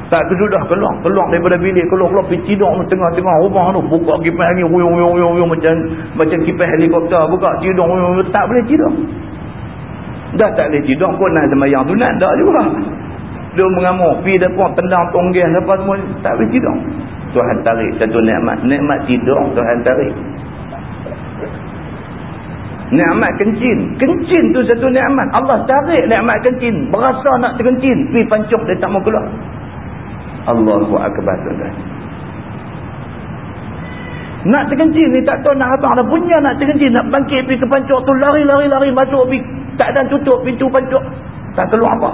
Tak tu sudah keluar. Keluar daripada bilik. Keluar-keluar pergi tidur tengah-tengah rumah tu. Buka kipas angin. Uyung, uyung, uyung, uyung. Macam, macam kipas helikopter. Buka tidur. Uyung, uyung. Tak boleh tidur. Dah tak boleh tidur pun nak semayang sunat. Tak juga. Dia mengamuk. Pergi depan tendang tonggeng. Apa semua. Tak boleh tidur. Tuhan tarik satu nikmat. Nikmat tidur. Tuhan tarik. Nikmat kencing. Kencing tu satu nikmat. Allah tarik nikmat kencing. Berasa nak terkencing. Pergi pancuk dia tak mau keluar. Allahu Akbar tuan Nak terkencing ni tak tahu nak abang dah punya nak terkencing. Nak bangkit pergi ke pancuk tu lari-lari-lari masuk pergi. Tak ada tutup pintu pancuk. Tak keluar apa.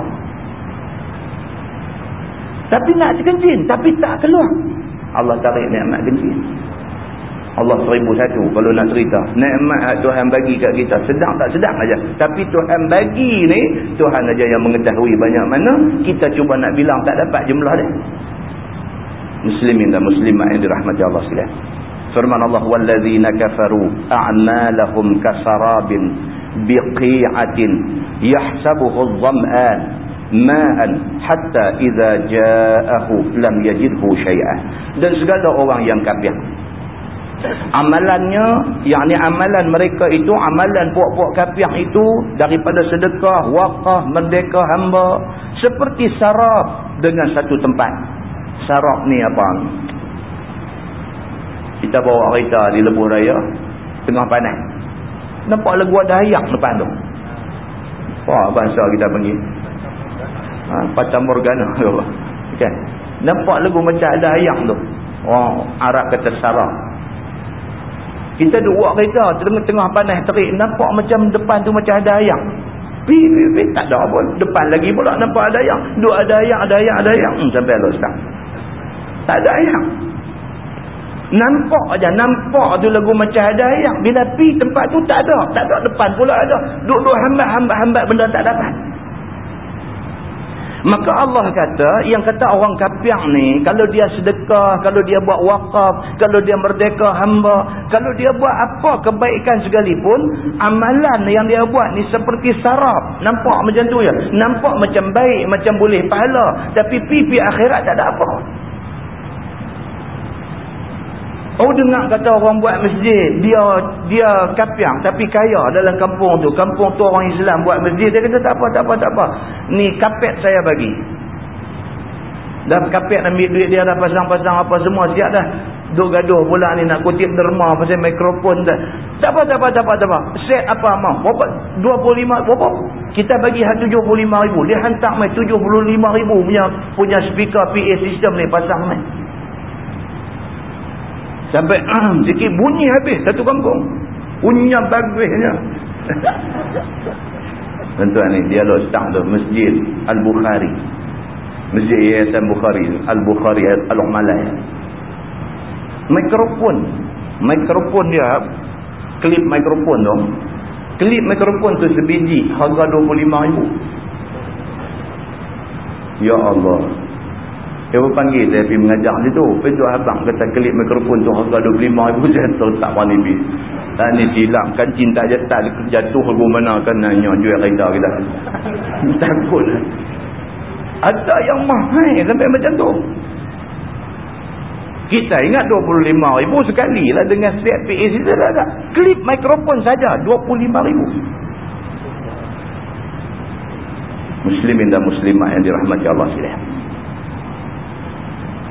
Tapi nak terkencing. Tapi tak keluar. Allah tarik ni'mat kencing. Allah seribu satu kalau nak cerita. Nikmat Tuhan bagi kat kita. Sedang tak sedang aja. Tapi Tuhan bagi ni, Tuhan aja yang mengetahui banyak mana. Kita cuba nak bilang tak dapat jumlah dia. Muslimin dan muslimat yang dirahmati Allah sekalian. Firman Allah, وَالَّذِينَ كَفَرُوا أَعْمَالَهُمْ كَسَرَابٍ بِقِيعَةٍ يَحْسَبُهُ الظَّمْآنِ مَاءً حَتَّى إِذَا جَاءَهُ لَمْ يَجِدْهُ شَيْئًا Dan segala orang yang kafir amalannya yang ni amalan mereka itu amalan puak-puak kapiah itu daripada sedekah wakaf merdeka hamba seperti sarap dengan satu tempat. Sarap ni apa? Kita bawa kereta di lebuh raya tengah panas. Nampak lagu ada ayak depan tu? Wah bahasa kita panggil? Ha, Patah Morgana kan? Nampak lagu macam ada ayak tu? Oh, Arab kata sarap kita duduk kereta tengah-tengah panas terik. Nampak macam depan tu macam ada ayak pi, pi, pi. tak ada pun. Depan lagi pula nampak ada ayak duduk ada ayak ada ayak ada ayak hmm, sampai lah sekarang tak ada ayak nampak aja nampak tu lagu macam ada ayak bila pi tempat tu tak ada. Tak ada. Depan pula ada. Duduk-duduk hambat-hambat-hambat benda tak dapat Maka Allah kata, yang kata orang kapiak ni, kalau dia sedekah, kalau dia buat wakaf, kalau dia merdeka hamba, kalau dia buat apa kebaikan sekalipun, amalan yang dia buat ni seperti sarap. Nampak macam tu ya? Nampak macam baik, macam boleh pahala. Tapi pipi akhirat tak ada apa. Oh dengar kata orang buat masjid, dia dia kapiang tapi kaya dalam kampung tu. Kampung tu orang Islam buat masjid, dia kata tak apa, tak apa, tak apa. Ni kapet saya bagi. Dah kapet ambil duit dia dah pasang-pasang apa semua siap dah. Duk gaduh pula ni nak kutip derma pasal mikrofon dah. Tak apa, tak apa, tak apa, tak apa. Set apa mau? Berapa? 25, berapa? Kita bagi 75 ribu. Dia hantar mai 75 ribu punya, punya speaker PA system ni pasang mai. Sampai sikit bunyi habis satu kampung. Punya bagusnya. Tuan-tuan ni dialog start tu Masjid Al-Bukhari. Masjid Yayasan Bukhari, Al-Bukhari Al-Umalai. Mikrofon. Mikrofon dia klip mikrofon tu. Klip mikrofon tu sebiji harga 25 ribu. Ya Allah. Dia pun panggil saya pergi mengajar situ. Pergi tu abang kata kelip mikrofon tu harga 25 ribu saya tak wani pergi. Tak ni silap kan cinta jatuh jatuh ke mana kan nanya jual kereta kita. Takut. Ada yang mahal sampai macam tu. Kita ingat 25 ribu sekali lah dengan set PA kita dah ada. Klip mikrofon saja 25 ribu. Muslimin dan muslimah yang dirahmati Allah sekalian.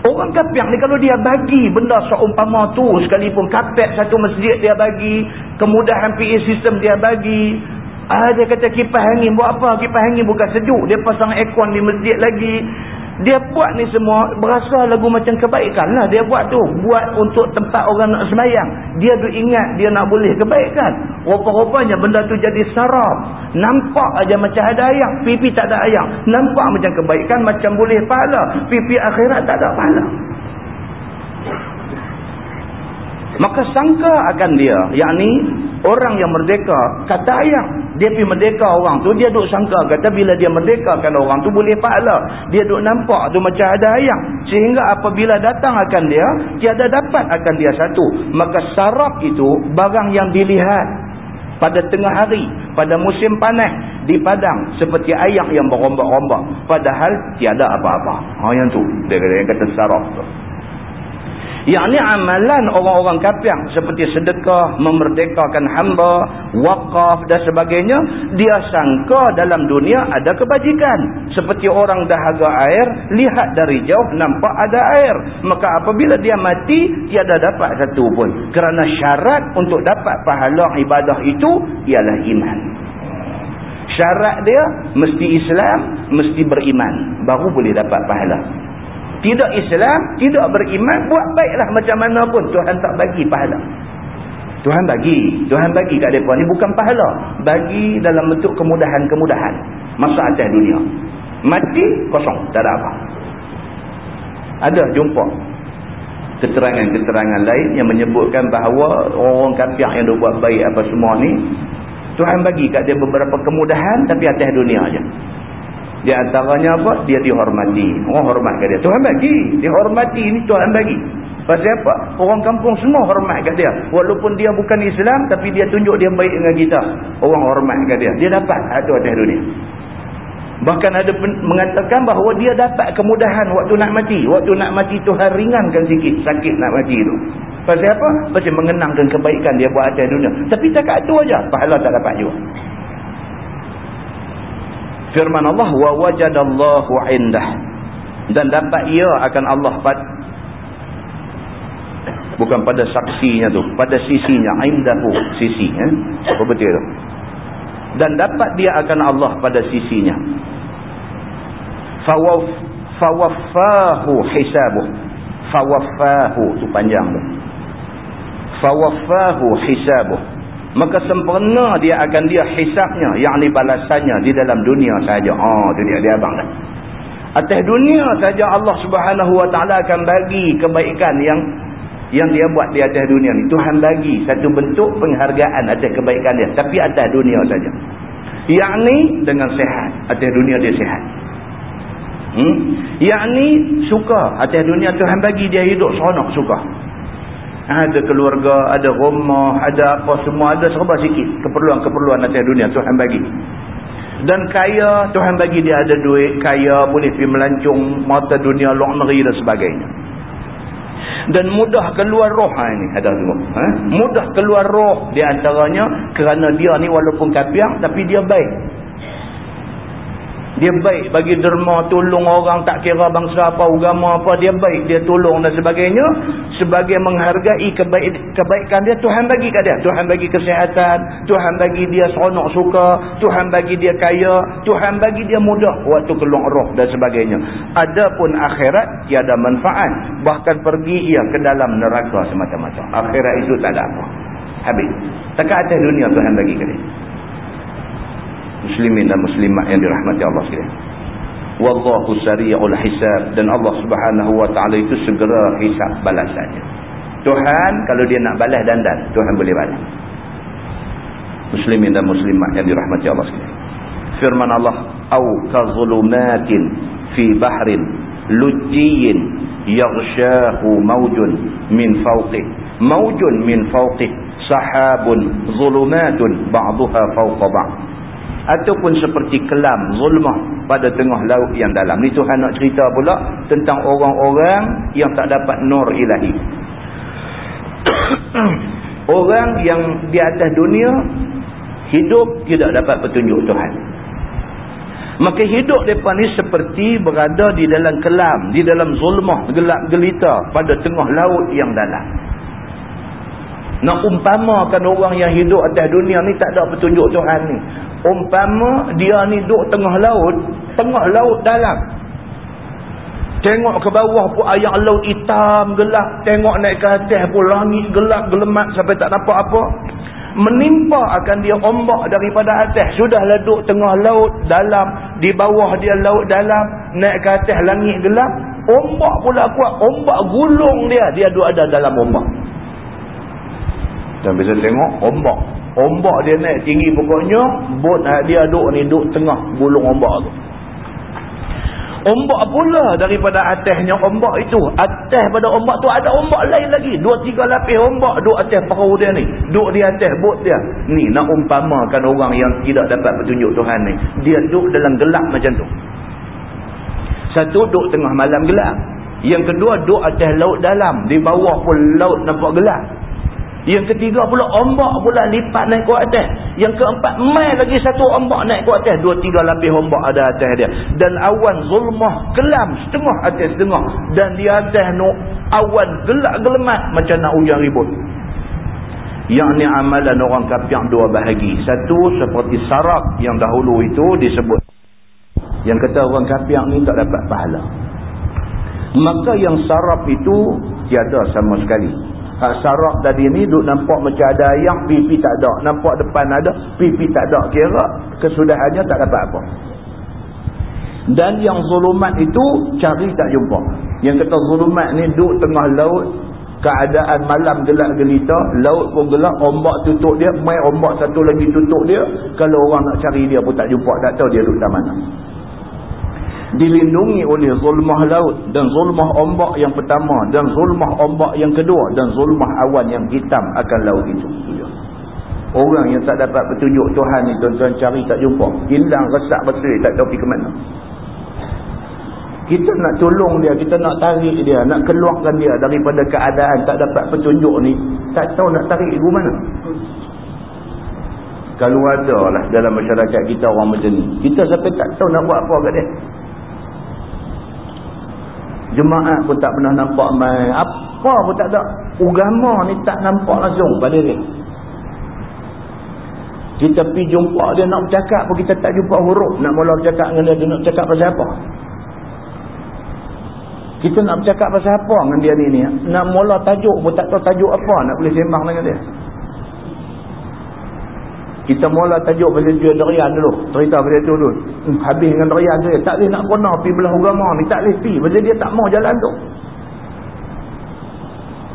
Orang kafir ni kalau dia bagi benda seumpama tu sekalipun kapet satu masjid dia bagi, kemudahan PA sistem dia bagi, ah dia kata kipas angin buat apa? Kipas angin bukan sejuk, dia pasang aircon di masjid lagi dia buat ni semua berasa lagu macam kebaikan lah dia buat tu. Buat untuk tempat orang nak semayang. Dia tu ingat dia nak boleh kebaikan. Rupa-rupanya benda tu jadi sarap nampak aja macam ada ayam pipi tak ada ayam nampak macam kebaikan macam boleh pahala. Pipi akhirat tak ada pahala. Maka sangka akan dia yakni orang yang merdeka kata ayam dia pergi merdeka orang tu dia duk sangka kata bila dia merdekakan orang tu boleh pahala. Dia duk nampak tu macam ada ayam sehingga apabila datang akan dia tiada dapat akan dia satu. Maka sarap itu barang yang dilihat pada tengah hari pada musim panas di padang seperti ayam yang berombak-ombak padahal tiada apa-apa. Ha yang tu. Dia kata, dia kata sarap tu yang ni amalan orang-orang kafir seperti sedekah, memerdekakan hamba, wakaf dan sebagainya. Dia sangka dalam dunia ada kebajikan. Seperti orang dahaga air, lihat dari jauh nampak ada air. Maka apabila dia mati, tiada dapat satu pun. Kerana syarat untuk dapat pahala ibadah itu ialah iman. Syarat dia mesti Islam, mesti beriman. Baru boleh dapat pahala tidak Islam, tidak beriman, buat baiklah macam mana pun Tuhan tak bagi pahala. Tuhan bagi, Tuhan bagi kat depa ni bukan pahala, bagi dalam bentuk kemudahan-kemudahan masa atas dunia. Mati kosong, tak ada apa. Ada jumpa keterangan-keterangan lain yang menyebutkan bahawa orang kafir yang dah buat baik apa semua ni Tuhan bagi kat dia beberapa kemudahan tapi atas dunia aja. Di antaranya apa? Dia dihormati. Orang hormat ke dia. Tuhan bagi. Dihormati ini Tuhan bagi. Pasal apa? Orang kampung semua hormat ke dia. Walaupun dia bukan Islam, tapi dia tunjuk dia baik dengan kita. Orang hormat ke dia. Dia dapat atau atas dunia. Bahkan ada mengatakan bahawa dia dapat kemudahan waktu nak mati. Waktu nak mati Tuhan ringankan sikit sakit nak mati itu. Pasal apa? Pasal mengenangkan kebaikan dia buat atas dunia. Tapi tak kat tu aja, pahala tak dapat juga. Firman Allah wa wajadallahu indah. Dan dapat ia akan Allah pada bukan pada saksinya tu pada sisinya indahu sisi eh? apa betul tu? Dan dapat dia akan Allah pada sisinya. Fawaf fawaffahu hisabuh. Fawaffahu tu panjang tu. Fawaffahu hisabuh maka sempurna dia akan dia hisabnya yakni balasannya di dalam dunia saja ha tu dia abang dah. Atas dunia saja Allah Subhanahu wa taala akan bagi kebaikan yang yang dia buat di atas dunia ni. Tuhan bagi satu bentuk penghargaan atas kebaikan dia tapi atas dunia saja yakni dengan sehat. Atas dunia dia sehat. Hmm? yakni suka. Atas dunia Tuhan bagi dia hidup seronok suka ada keluarga ada rumah ada apa semua ada serba sikit. Keperluan-keperluan atas dunia Tuhan bagi. Dan kaya Tuhan bagi dia ada duit kaya boleh pergi melancung mata dunia luar negeri dan sebagainya. Dan mudah keluar roh ha, ini ada tu ha? mudah keluar roh di antaranya kerana dia ni walaupun kafir tapi dia baik dia baik bagi derma tolong orang tak kira bangsa apa agama apa dia baik dia tolong dan sebagainya. Sebagai menghargai kebaik, kebaikan dia Tuhan bagi kat dia. Tuhan bagi kesihatan Tuhan bagi dia seronok suka Tuhan bagi dia kaya Tuhan bagi dia mudah waktu keluar roh dan sebagainya. Adapun akhirat tiada manfaat. Bahkan pergi ia ke dalam neraka semata-mata. Akhirat itu tak ada apa. Habis. Tak ada dunia Tuhan bagi ke dia muslimin dan muslimat yang dirahmati Allah sekalian. Wallahu sari'ul hisab dan Allah Subhanahu wa taala itu segera hisab balasannya. Tuhan kalau dia nak balas dandan, Tuhan boleh balas. Muslimin dan muslimat yang dirahmati Allah sekalian. Firman Allah, "Au kazulumatin fi bahrin lujjin yaghshahu mawjun min fawqih." Mawjun min fawqih sahabun zulumatun ba'daha fawqa ba'd ataupun seperti kelam zulmah pada tengah laut yang dalam. Ni Tuhan nak cerita pula tentang orang-orang yang tak dapat nur ilahi. Orang yang di atas dunia hidup tidak dapat petunjuk Tuhan. Maka hidup mereka ni seperti berada di dalam kelam di dalam zulmah gelap gelita pada tengah laut yang dalam nak umpamakan orang yang hidup atas dunia ni tak ada petunjuk Tuhan ni. Umpama dia ni duduk tengah laut tengah laut dalam. Tengok ke bawah pun ayam laut hitam gelap. Tengok naik ke atas pun langit gelap gelemat sampai tak nampak apa. Menimpa akan dia ombak daripada atas. Sudahlah duduk tengah laut dalam. Di bawah dia laut dalam. Naik ke atas langit gelap. Ombak pula kuat. Ombak gulung dia. Dia duduk ada dalam ombak dan bisa tengok ombak. Ombak dia naik tinggi pokoknya bot dia duduk ni duduk tengah gulung ombak tu. Ombak pula daripada atasnya ombak itu. Atas pada ombak tu ada ombak lain lagi. Dua tiga lapis ombak duduk atas perahu dia ni. Duduk di atas bot dia. Ni nak umpamakan orang yang tidak dapat petunjuk Tuhan ni. Dia duduk dalam gelap macam tu. Satu duduk tengah malam gelap. Yang kedua duduk atas laut dalam. Di bawah pun laut nampak gelap yang ketiga pula ombak pula lipat naik ke atas. Yang keempat mai lagi satu ombak naik ke atas. Dua tiga lapis ombak ada atas dia. Dan awan zulmah kelam setengah atas setengah. Dan di atas no awan gelak gelemat macam nak hujan ribut. Yang ni amalan orang kapiak dua bahagi. Satu seperti sarap yang dahulu itu disebut. Yang kata orang kapiak ni tak dapat pahala. Maka yang sarap itu tiada sama sekali ha, sarap tadi ni duk nampak macam ada ayam pipi tak ada. Nampak depan ada pipi tak ada. Kira kesudahannya tak dapat apa. Dan yang zulumat itu cari tak jumpa. Yang kata zulumat ni duk tengah laut keadaan malam gelap gelita laut pun gelap ombak tutup dia main ombak satu lagi tutup dia kalau orang nak cari dia pun tak jumpa tak tahu dia duduk di mana dilindungi oleh zulmah laut dan zulmah ombak yang pertama dan zulmah ombak yang kedua dan zulmah awan yang hitam akan laut itu. Orang yang tak dapat petunjuk Tuhan ni tuan-tuan cari tak jumpa. Hilang resak betul tak tahu pergi ke mana. Kita nak tolong dia kita nak tarik dia nak keluarkan dia daripada keadaan tak dapat petunjuk ni tak tahu nak tarik ibu mana. Kalau ada lah dalam masyarakat kita orang macam ni. Kita sampai tak tahu nak buat apa kat dia jemaah pun tak pernah nampak main. Apa pun tak ada. Agama ni tak nampak langsung pada dia. Kita pergi jumpa dia nak bercakap pun kita tak jumpa huruf. Nak mula bercakap dengan dia dia nak bercakap pasal apa? Kita nak bercakap pasal apa dengan dia ni ni? Nak mula tajuk pun tak tahu tajuk apa nak boleh sembang dengan dia kita mula tajuk pasal jual derian dulu cerita pasal tu dulu hmm, habis dengan derian tu tak boleh nak kena pergi belah agama ni tak boleh pergi pasal dia tak mau jalan tu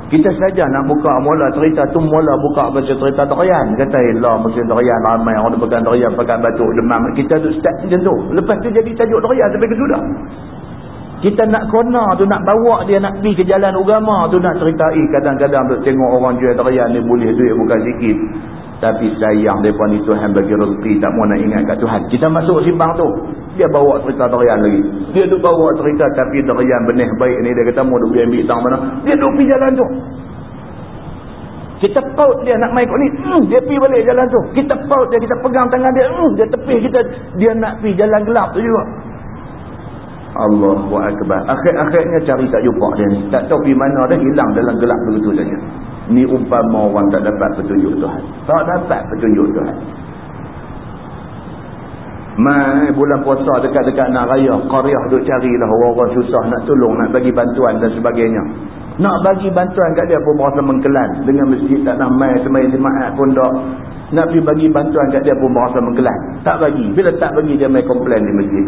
kita saja nak buka mula cerita tu mula buka baca cerita derian. Kata Allah mesti derian ramai orang pegang derian pakai batuk demam. Kita tu start macam tu. Lepas tu jadi tajuk derian sampai ke sudah. Kita nak kona tu nak bawa dia nak pergi ke jalan agama tu nak cerita. Eh kadang-kadang tu tengok orang jual derian ni boleh duit bukan sikit. Tapi sayang mereka ni Tuhan bagi rezeki tak mau nak ingat kat Tuhan. Kita masuk simpang tu. Dia bawa cerita derian lagi. Dia tu bawa cerita tapi derian benih baik ni. Dia kata mau duk ambil tang mana. Dia duk pergi jalan tu. Kita paut dia nak main kot ni. Hmm, dia pergi balik jalan tu. Kita paut dia. Kita pegang tangan dia. Hmm, dia tepih kita. Dia nak pergi jalan gelap tu juga. Allahu Akbar. Akhir-akhirnya cari tak jumpa dia ni. Tak tahu pergi mana dia. Hilang dalam gelap begitu saja. Ni umpama orang tak dapat petunjuk Tuhan. Tak dapat petunjuk Tuhan. Mai bulan puasa dekat-dekat nak raya. Qaryah duk carilah orang-orang susah nak tolong, nak bagi bantuan dan sebagainya. Nak bagi bantuan kat dia pun berasa mengkelan. Dengan masjid tak nak mai semayang jemaat pun tak. Nak pergi bagi bantuan kat dia pun berasa mengkelan. Tak bagi. Bila tak bagi dia mai komplain di masjid.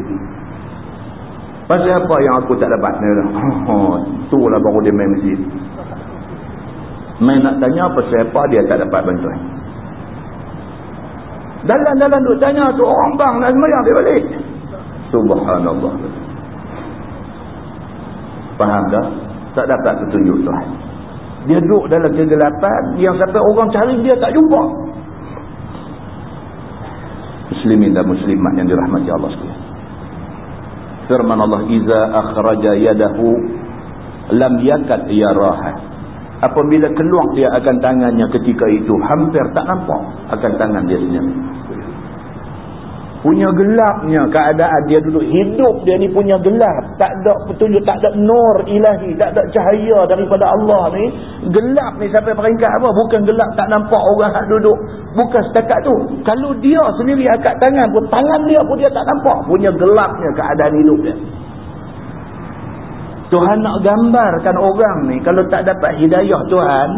Pasal apa yang aku tak dapat? Oh, itulah baru dia main masjid. Main nak tanya apa siapa dia tak dapat bantuan. Dalam-dalam duk tanya tu orang bang nak semayang dia balik. Subhanallah. Faham tak? Tak dapat petunjuk Tuhan. Dia duduk dalam kegelapan yang sampai orang cari dia tak jumpa. Muslimin dan muslimat yang dirahmati Allah sekalian. Firman Allah, "Iza akhraja yadahu lam yakat yaraha." Apabila keluar dia akan tangannya ketika itu hampir tak nampak akan tangan dia senyum punya gelapnya keadaan dia duduk hidup dia ni punya gelap. Tak ada petunjuk tak ada nur ilahi tak ada cahaya daripada Allah ni. Gelap ni sampai peringkat apa? Bukan gelap tak nampak orang yang duduk. Bukan setakat tu. Kalau dia sendiri angkat tangan pun tangan dia pun dia tak nampak. Punya gelapnya keadaan hidup dia Tuhan nak gambarkan orang ni kalau tak dapat hidayah Tuhan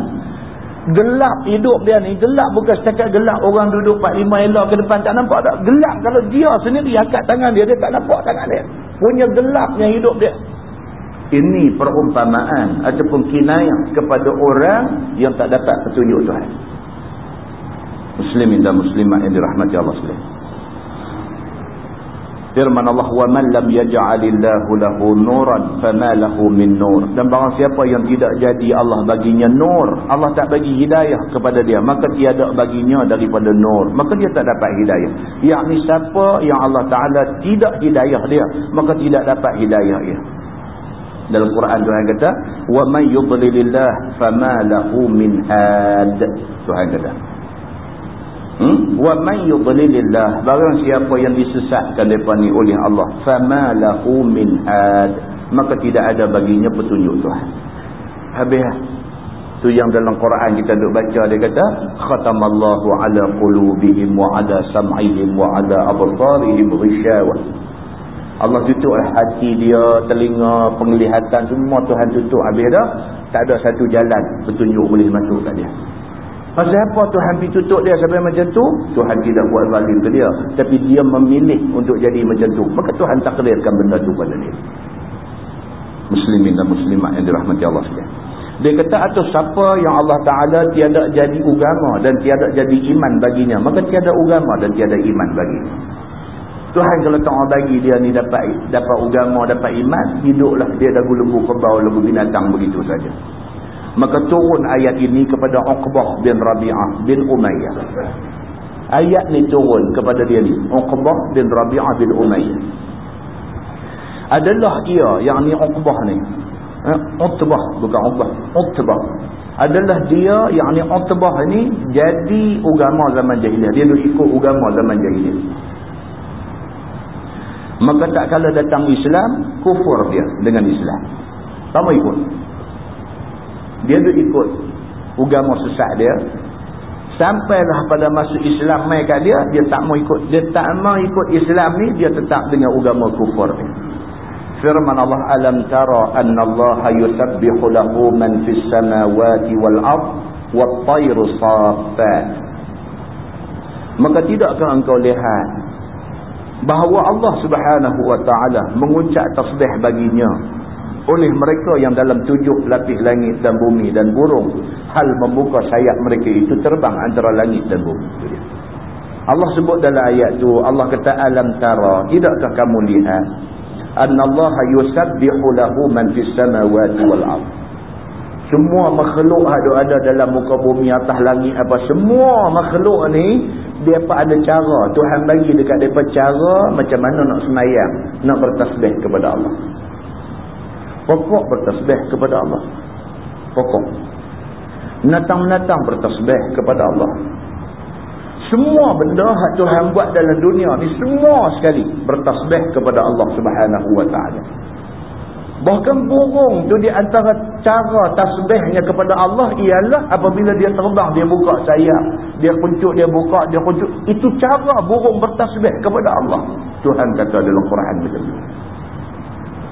gelap hidup dia ni gelap bukan setakat gelap orang duduk 4-5 elok ke depan tak nampak tak? Gelap. Kalau dia sendiri angkat tangan dia dia tak nampak tangan dia. Punya gelapnya hidup dia. Ini perumpamaan ataupun kinayah kepada orang yang tak dapat petunjuk Tuhan. Muslimin dan muslimat yang dirahmati Allah sekalian Firman Allah wa man lam yaj'alillahu lahu nuran fama lahu min nur. Dan barang siapa yang tidak jadi Allah baginya nur, Allah tak bagi hidayah kepada dia, maka tiada baginya daripada nur. Maka dia tak dapat hidayah. Yakni siapa yang Allah Taala tidak hidayah dia, maka tidak dapat hidayah dia. Dalam Quran Tuhan kata, "Wa man yudlilillah fama lahu min had." Tuhan kata. Hmm? wa man yudlilillah. Barang siapa yang disesatkan depa ni oleh Allah fama lahu min had. Maka tidak ada baginya petunjuk Tuhan. Habis tu yang dalam Quran kita duk baca dia kata khatamallahu ala qulubihim wa ala sam'ihim wa ala absarihim ghishawah Allah tutup hati dia telinga penglihatan semua Tuhan tutup. Habis dah tak ada satu jalan petunjuk boleh masuk kat dia Pasal apa Tuhan pergi tutup dia sampai macam tu? Tuhan tidak buat zalim ke dia. Tapi dia memilih untuk jadi macam tu. Maka Tuhan takdirkan benda tu pada dia. Muslimin dan muslimat yang dirahmati Allah sekalian. Dia kata atau siapa yang Allah Ta'ala tiada jadi agama dan tiada jadi iman baginya. Maka tiada agama dan tiada iman baginya. Tuhan kalau tak bagi dia ni dapat dapat agama, dapat iman, hiduplah dia dagu lembu kebau, lembu binatang begitu saja maka turun ayat ini kepada Uqbah bin Rabi'ah bin Umayyah. Ayat ni turun kepada dia ni. Uqbah bin Rabi'ah bin Umayyah. Adalah ia yang ni Uqbah ni. Eh, Utbah bukan Uqbah. Utbah adalah dia yang ni Utbah ni jadi agama zaman jahiliah. Dia ikut agama zaman jahiliah. Maka tak kala datang Islam kufur dia dengan Islam. Tak mau ikut dia duk ikut agama sesat dia. Sampailah pada masuk Islam mai kat dia dia tak mau ikut. Dia tak mau ikut Islam ni dia tetap dengan agama kufur dia firman Allah alam tara anna Allah yusabbihu lahu man fis samawati wal ard wat tayru saffat maka tidakkah engkau lihat bahawa Allah Subhanahu wa taala mengucap tasbih baginya oleh mereka yang dalam tujuh lapis langit dan bumi dan burung hal membuka sayap mereka itu terbang antara langit dan bumi. Allah sebut dalam ayat tu Allah kata alam tara tidakkah kamu lihat annallaha yusabbihu lahu man fis samawati wal ard? Semua makhluk ada ada dalam muka bumi atas langit apa semua makhluk ni depa ada cara. Tuhan bagi dekat depa cara macam mana nak semayang nak bertasbih kepada Allah pokok bertasbih kepada Allah pokok natang-natang bertasbih kepada Allah semua benda yang Tuhan buat dalam dunia ni semua sekali bertasbih kepada Allah Subhanahu wa taala. Bahkan burung tu di antara cara tasbihnya kepada Allah ialah apabila dia terbang dia buka sayap, dia kuncup dia buka, dia kuncup. Itu cara burung bertasbih kepada Allah. Tuhan kata dalam Quran macam.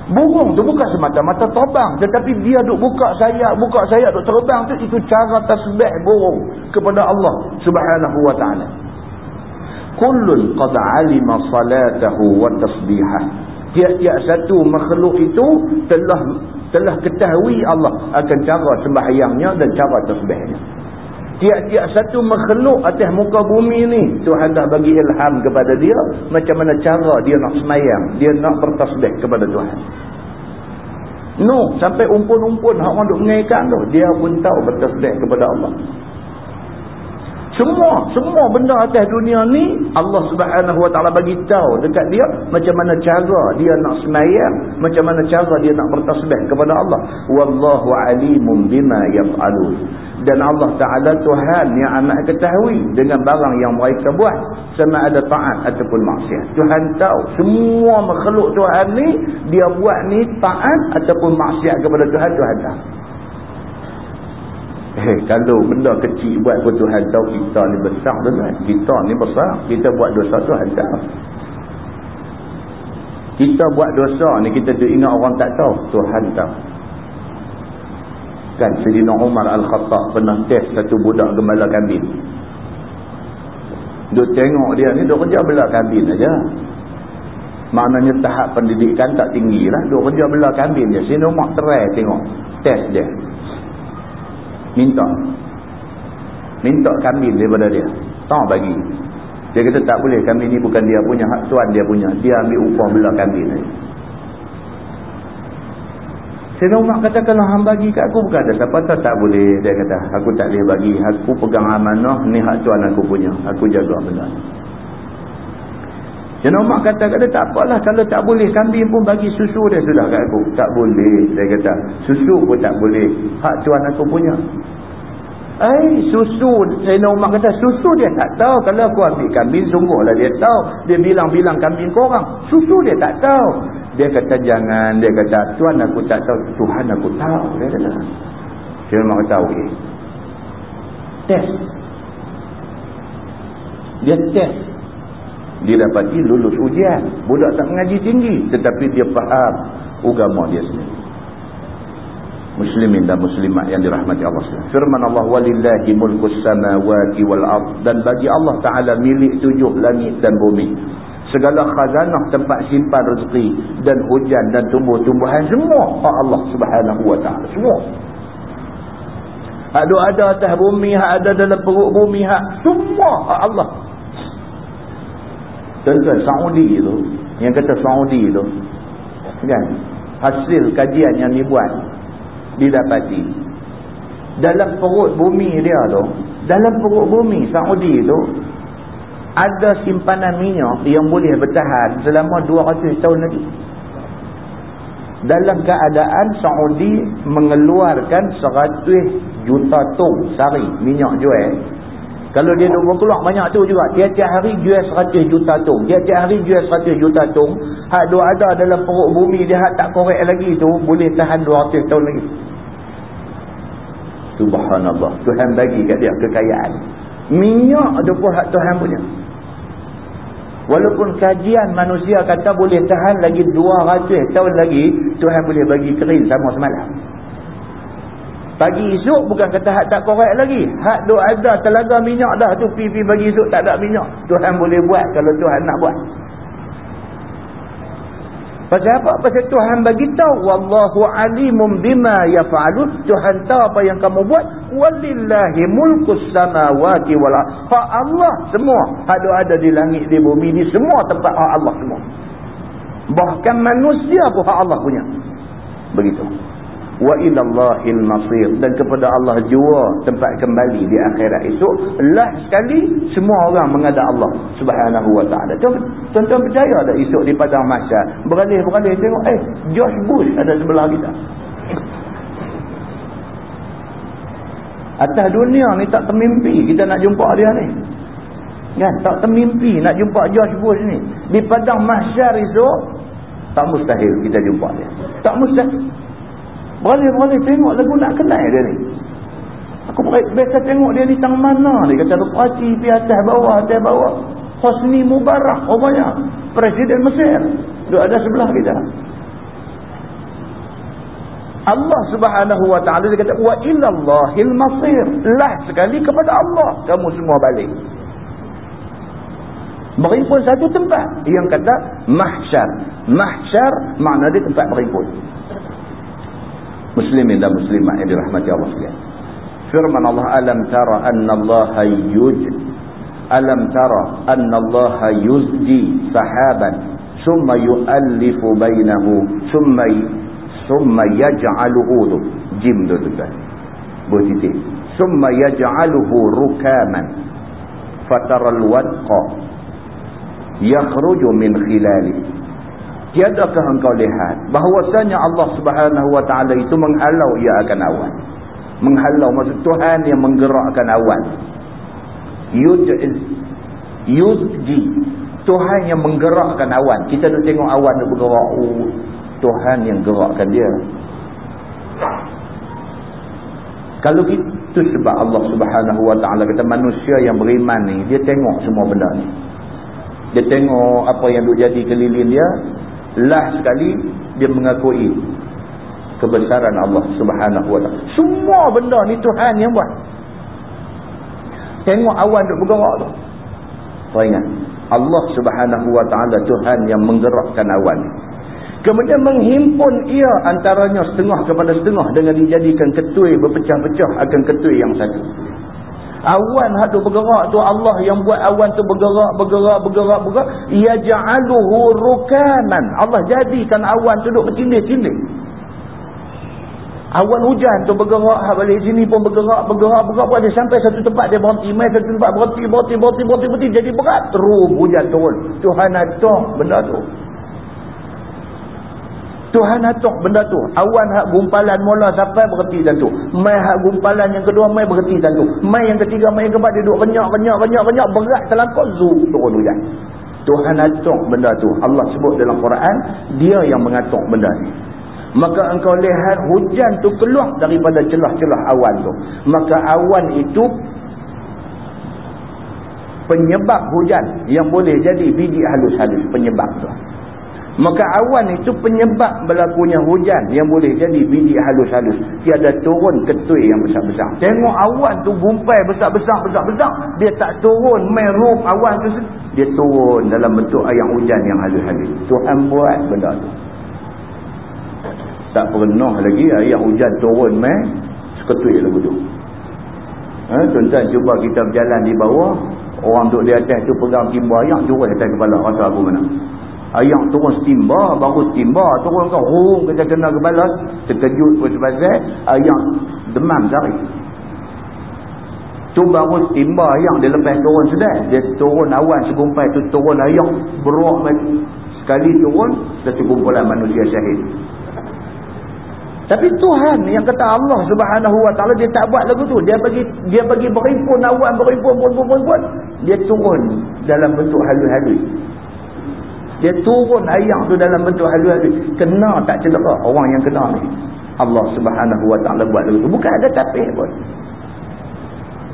Burung tu bukan semata-mata terbang. Tetapi dia duk buka sayap, buka sayap duk terbang tu. Itu cara tasbih burung kepada Allah subhanahu wa ta'ala. Kullun qad alima salatahu wa tasbihah. Tiap-tiap satu makhluk itu telah telah ketahui Allah akan cara sembahyangnya dan cara tasbihnya. Tiap-tiap satu makhluk atas muka bumi ni Tuhan dah bagi ilham kepada dia macam mana cara dia nak semayang, dia nak bertasbih kepada Tuhan. No, sampai umpun-umpun hak orang duk mengaikan tu, dia pun tahu bertasbih kepada Allah. Semua, semua benda atas dunia ni Allah Subhanahu Wa Taala bagi tahu dekat dia macam mana cara dia nak semayang, macam mana cara dia nak bertasbih kepada Allah. Wallahu alimun bima yaf'alun. Dan Allah Taala Tuhan yang amat ketahui dengan barang yang mereka buat sama ada taat ataupun maksiat. Tuhan tahu semua makhluk Tuhan ni dia buat ni taat ataupun maksiat kepada Tuhan Tuhan tahu. Eh, kalau benda kecil buat pun Tuhan tahu kita ni besar tuan Kita ni besar. Kita buat dosa Tuhan tahu. Kita buat dosa ni kita ingat orang tak tahu. Tuhan tahu. Kan Sayyidina Umar Al-Khattab pernah test satu budak gembala kambing. Duk tengok dia ni duk kerja bela kambing aja. Maknanya tahap pendidikan tak tinggi lah. Duk kerja bela kambing je. Sayyidina Umar terai tengok. Test dia minta minta kambing daripada dia tak bagi dia kata tak boleh kambing ni bukan dia punya hak tuan dia punya dia ambil upah belah kambing ni Sayyidina Umar kata kalau hang bagi kat aku bukan ada siapa tak tak boleh. Dia kata aku tak boleh bagi. Aku pegang amanah ni hak tuan aku punya. Aku jaga benda. Sayyidina Umar kata kata tak apalah. Kalau tak boleh kambing pun bagi susu dia sudah kat aku. Tak boleh dia kata. Susu pun tak boleh. Hak tuan aku punya Eh, susu, Sayyidina Umar kata, susu dia tak tahu. Kalau aku ambil kambing, sungguhlah dia tahu. Dia bilang-bilang kambing korang. Susu dia tak tahu. Dia kata, jangan. Dia kata, Tuhan aku tak tahu. Tuhan aku tahu. Dia kata, Sayyidina Umar kata, okey. Test. Dia test. Dia dapati lulus ujian. Budak tak mengaji tinggi. Tetapi dia faham agama dia sendiri muslimin dan muslimat yang dirahmati Allah firman Allah walillahi mulkus samawati wal ard. Dan bagi Allah taala milik tujuh langit dan bumi. Segala khazanah tempat simpan rezeki dan hujan dan tumbuh-tumbuhan semua hak Allah Subhanahu wa taala. Semua. Ada ada atas bumi hak ada dalam perut bumi hak semua hak Allah. Tuan Saudi tu yang kata Saudi tu kan? Hasil kajian yang dibuat didapati. Dalam perut bumi dia tu dalam perut bumi Saudi tu ada simpanan minyak yang boleh bertahan selama 200 tahun lagi. Dalam keadaan Saudi mengeluarkan 100 juta tong sehari minyak jual kalau dia nak keluar banyak tu juga. Tiap-tiap hari jual 100 juta tong. Tiap-tiap hari jual 100 juta tong. Hak dua ada dalam perut bumi dia hak tak korek lagi tu boleh tahan 200 tahun lagi. Subhanallah. Tuhan bagi kat dia kekayaan. Minyak tu pun hak Tuhan punya. Walaupun kajian manusia kata boleh tahan lagi 200 tahun lagi, Tuhan boleh bagi kering sama semalam. Pagi esok bukan kata hak tak korek lagi. Hak duk ada telaga minyak dah tu pi-pi bagi esok tak ada minyak. Tuhan boleh buat kalau Tuhan nak buat. Pasal apa? Pasal Tuhan bagi tahu wallahu alimum bima yaf'alun. Tuhan tahu apa yang kamu buat. Walillahi mulkus samawati wal Hak Allah semua. Ada ada di langit di bumi ni semua tempat Allah semua. Bahkan manusia pun hak Allah punya. Begitu wa ilallahil masir dan kepada Allah jua tempat kembali di akhirat esok lah sekali semua orang mengada Allah subhanahu wa ta'ala. Tuan-tuan percaya tak esok di padang masyar beralih-beralih tengok eh George Bush ada sebelah kita. Atas dunia ni tak termimpi kita nak jumpa dia ni. Kan tak termimpi nak jumpa George Bush ni. Di padang masyar esok tak mustahil kita jumpa dia. Tak mustahil Beralih-beralih tengok lagu nak kenal dia ni. Aku biasa tengok dia ni tang mana ni. Kata pergi di atas bawah, atas bawah. Hosni Mubarak, rupanya. Presiden Mesir. Dia ada sebelah kita. Allah subhanahu wa ta'ala dia kata, Wa illallahil masir. Lah sekali kepada Allah. Kamu semua balik. Berimpun satu tempat. Yang kata, Mahsyar. Mahsyar makna dia tempat berimpun muslimin dan muslimat yang dirahmati Allah sekalian. Firman Allah alam tara anna Allah yuj alam tara anna Allah yuzdi sahaban thumma yu'allifu bainahu thumma thumma yaj'aluhu jim tu tu buat titik thumma yaj'aluhu rukaman fatara alwadqa yakhruju min khilalihi Tiadakah engkau lihat bahawasanya Allah subhanahu wa ta'ala itu menghalau ia akan awan. Menghalau maksud Tuhan yang menggerakkan awan. Yudji. Tuhan yang menggerakkan awan. Kita tu tengok awan tu bergerak. Oh, Tuhan yang gerakkan dia. Kalau itu sebab Allah subhanahu wa ta'ala kata manusia yang beriman ni. Dia tengok semua benda ni. Dia tengok apa yang duk jadi keliling dia lah sekali dia mengakui kebesaran Allah subhanahu wa ta'ala. Semua benda ni Tuhan yang buat. Tengok awan duk bergerak tu. Kau ingat. Allah subhanahu wa ta'ala Tuhan yang menggerakkan awan kemudian menghimpun ia antaranya setengah kepada setengah dengan dijadikan ketui berpecah-pecah akan ketui yang satu Awan hak tu bergerak tu Allah yang buat awan tu bergerak, bergerak, bergerak, bergerak. Ia ja'aluhu rukanan. Allah jadikan awan tu duduk bertindih-tindih. Awan hujan tu bergerak, hak balik sini pun bergerak, bergerak, bergerak. bergerak. Sampai satu tempat dia berhenti. Mai satu tempat berhenti, berhenti, berhenti, berhenti, berhenti. Jadi berat. Terus hujan turun. Tuhan ada benda tu. Tuhan atuk benda tu. Awan hak gumpalan mula sampai berhenti satu. Mai hak gumpalan yang kedua mai berhenti satu. Mai yang ketiga, mai yang keempat dia duduk renyak, renyak, renyak, renyak. Berat selangkau zu turun hujan. Tuhan atuk benda tu. Allah sebut dalam Quran, dia yang mengatuk benda ni. Maka engkau lihat hujan tu keluar daripada celah-celah awan tu. Maka awan itu penyebab hujan yang boleh jadi biji halus-halus penyebab tu. Maka awan itu penyebab berlakunya hujan yang boleh jadi biji halus-halus. Tiada turun ketui yang besar-besar. Tengok awan tu gumpai besar-besar, besar-besar. Dia tak turun merup awan tu. Dia turun dalam bentuk air hujan yang halus-halus. Tuhan buat benda tu. Tak pernah lagi air hujan turun meh seketui lagu tu. Ha, tuan-tuan cuba kita berjalan di bawah. Orang duduk di atas tu pegang timba air, turun atas kepala. Rasa apa mana? Ayam turun setimba, baru setimba, turun ke hurung, kita kena ke balas, terkejut pun sebasai, ayam demam sehari. Tu baru setimba ayam, dia lepas turun sedar. Dia turun awan segumpai tu turun ayam, beruak sekali turun, satu kumpulan manusia syahid. Tapi Tuhan yang kata Allah subhanahu wa ta'ala dia tak buat lagu tu. Dia bagi dia bagi berimpun awan, berimpun, berimpun, berimpun. Dia turun dalam bentuk halus-halus. Dia turun ayam tu dalam bentuk halus-halus. Kena tak cedera orang yang kena ni. Allah subhanahu wa ta'ala buat tu. Bukan ada tapih pun.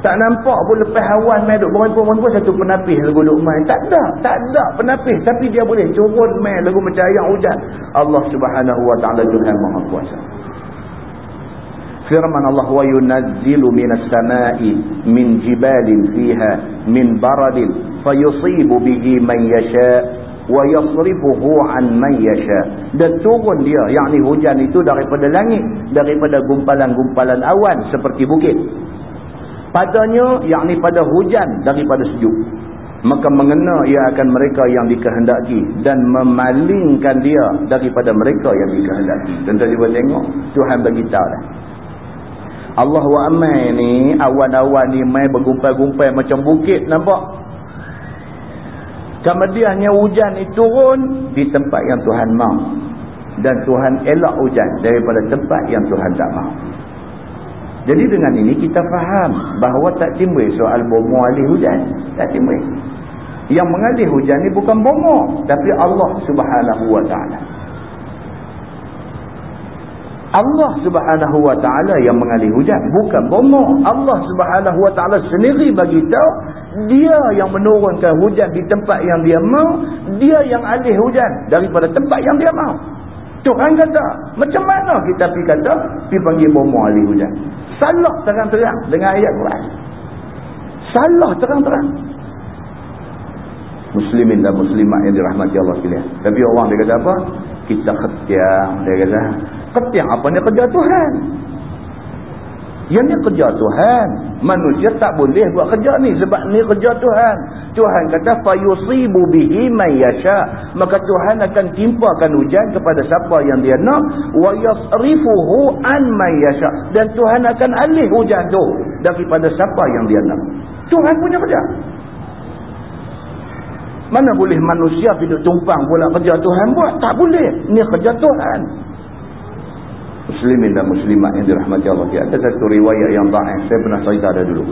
Tak nampak pun lepas awan main duk berimpun-berimpun satu penapis lagu duk main. Tak ada. Tak ada penapis. Tapi dia boleh turun main lagu macam ayam hujan. Allah subhanahu wa ta'ala Tuhan maha kuasa firman Allah wa yunazzilu minas samai min jibalin fiha min baradin fayusibu bihi man yasha wa yasrifuhu an man yasha. Dan turun dia yakni hujan itu daripada langit daripada gumpalan-gumpalan awan seperti bukit. Padanya yakni pada hujan daripada sejuk. Maka mengena ia akan mereka yang dikehendaki dan memalingkan dia daripada mereka yang dikehendaki. Tuan-tuan cuba tengok Tuhan bagi tahu dah. Allah wa amai ni awan-awan ni mai bergumpal-gumpal macam bukit nampak kemudiannya hujan ni turun di tempat yang Tuhan mahu dan Tuhan elak hujan daripada tempat yang Tuhan tak mahu jadi dengan ini kita faham bahawa tak timbul soal bomo alih hujan tak timbul yang mengalih hujan ni bukan bomo tapi Allah subhanahu wa ta'ala Allah subhanahu wa ta'ala yang mengalih hujan. Bukan bomoh. Allah subhanahu wa ta'ala sendiri bagi tahu Dia yang menurunkan hujan di tempat yang dia mau. Dia yang alih hujan daripada tempat yang dia mau. Tuhan kata. Macam mana kita pergi kata? Pergi panggil bomoh alih hujan. Salah terang-terang dengan ayat Quran. Salah terang-terang. Muslimin dan muslimat yang dirahmati Allah sekalian. Tapi orang dia kata apa? Kita ketiang. Dia kata Ketiak apa ni kerja Tuhan? Yang ni kerja Tuhan. Manusia tak boleh buat kerja ni sebab ni kerja Tuhan. Tuhan kata fayusibu bihi may yasha. Maka Tuhan akan timpakan hujan kepada siapa yang dia nak wa yasrifuhu an may yasha. Dan Tuhan akan alih hujan tu daripada siapa yang dia nak. Tuhan punya kerja. Mana boleh manusia hidup tumpang pula kerja Tuhan buat? Tak boleh. Ni kerja Tuhan muslimin dan muslimat yang dirahmati Allah. Ada satu riwayat yang baik saya pernah cerita dah dulu.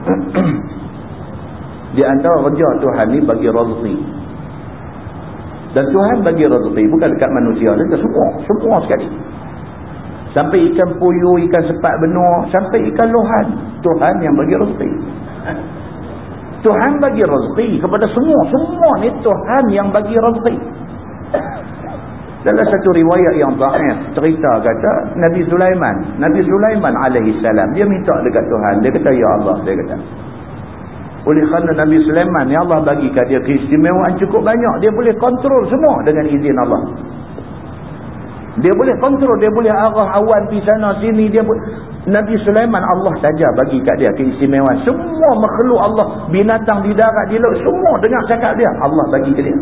Di antara kerja Tuhan ni bagi rezeki dan Tuhan bagi rezeki bukan dekat manusia. Dekat semua semua sekali. Sampai ikan puyuh ikan sepat benua sampai ikan lohan. Tuhan yang bagi rezeki Tuhan bagi rezeki kepada semua. Semua ni Tuhan yang bagi rezeki dalam satu riwayat yang baik cerita kata Nabi Sulaiman, Nabi Sulaiman alaihi salam dia minta dekat Tuhan, dia kata ya Allah, dia kata. Oleh kerana Nabi Sulaiman ya Allah bagi kat dia keistimewaan cukup banyak, dia boleh kontrol semua dengan izin Allah. Dia boleh kontrol, dia boleh arah awan di sana sini, dia boleh Nabi Sulaiman Allah saja bagi kat dia keistimewaan. Semua makhluk Allah, binatang di darat, di laut, semua dengar cakap dia, Allah bagi ke dia.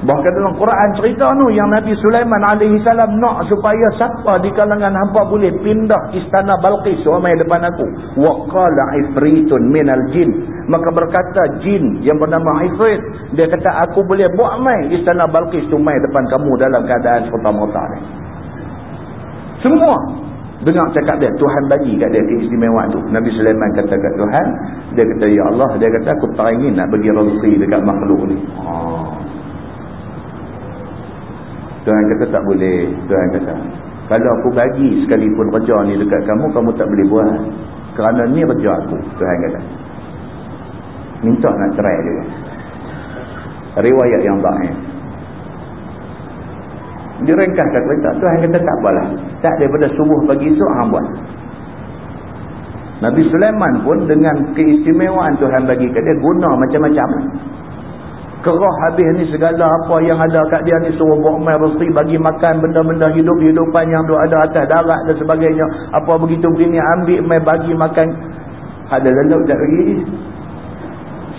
Bahkan dalam Quran cerita tu yang Nabi Sulaiman alaihi salam nak supaya siapa di kalangan hamba boleh pindah istana Balqis ramai depan aku. Wa qala ifritun minal jin. Maka berkata jin yang bernama Ifrit, dia kata aku boleh buat mai istana Balqis tu mai depan kamu dalam keadaan serta-merta ni. Semua dengar cakap dia Tuhan bagi kat dia keistimewaan tu. Nabi Sulaiman kata kat Tuhan, dia kata ya Allah, dia kata aku tak ingin nak bagi rezeki dekat makhluk ni. Oh. Tuhan kata tak boleh. Tuhan kata. Kalau aku bagi sekalipun kerja ni dekat kamu, kamu tak boleh buat. Kerana ni kerja aku. Tuhan kata. Minta nak cerai dia. Riwayat yang baik. Dia ringkaskan kereta. Tuhan kata tak apalah. Tak daripada subuh pagi esok, hang buat. Nabi Sulaiman pun dengan keistimewaan Tuhan bagi ke dia guna macam-macam kerah habis ni segala apa yang ada kat dia ni suruh buat mai rezeki bagi makan benda-benda hidup-hidupan yang ada atas darat dan sebagainya. Apa begitu begini ambil mai bagi makan. Ada lalu tak lagi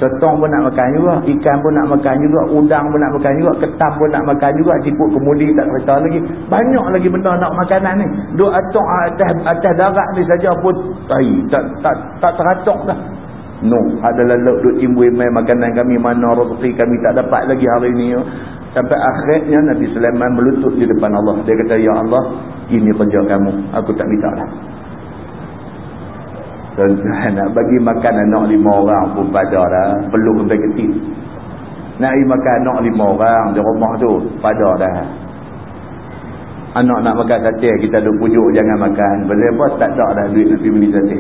setong pun nak makan juga ikan pun nak makan juga udang pun nak makan juga ketam pun nak makan juga siput kemudi tak cerita lagi. Banyak lagi benda nak makanan ni. Duk atok atas atas darat ni saja pun tai tak tak tak teratok dah No, ada lalu duk timbul mai makanan kami mana rezeki kami tak dapat lagi hari ni. Sampai akhirnya Nabi Sulaiman melutut di depan Allah. Dia kata, Ya Allah, ini kerja kamu. Aku tak minta lah. Tuan-tuan nak bagi makan anak lima orang pun pada dah. Peluk sampai kecil. Nak bagi makan anak lima orang di rumah tu. Pada dah. Anak nak makan sate, kita duk pujuk jangan makan. Boleh apa tak tak dah duit nak pergi beli sate.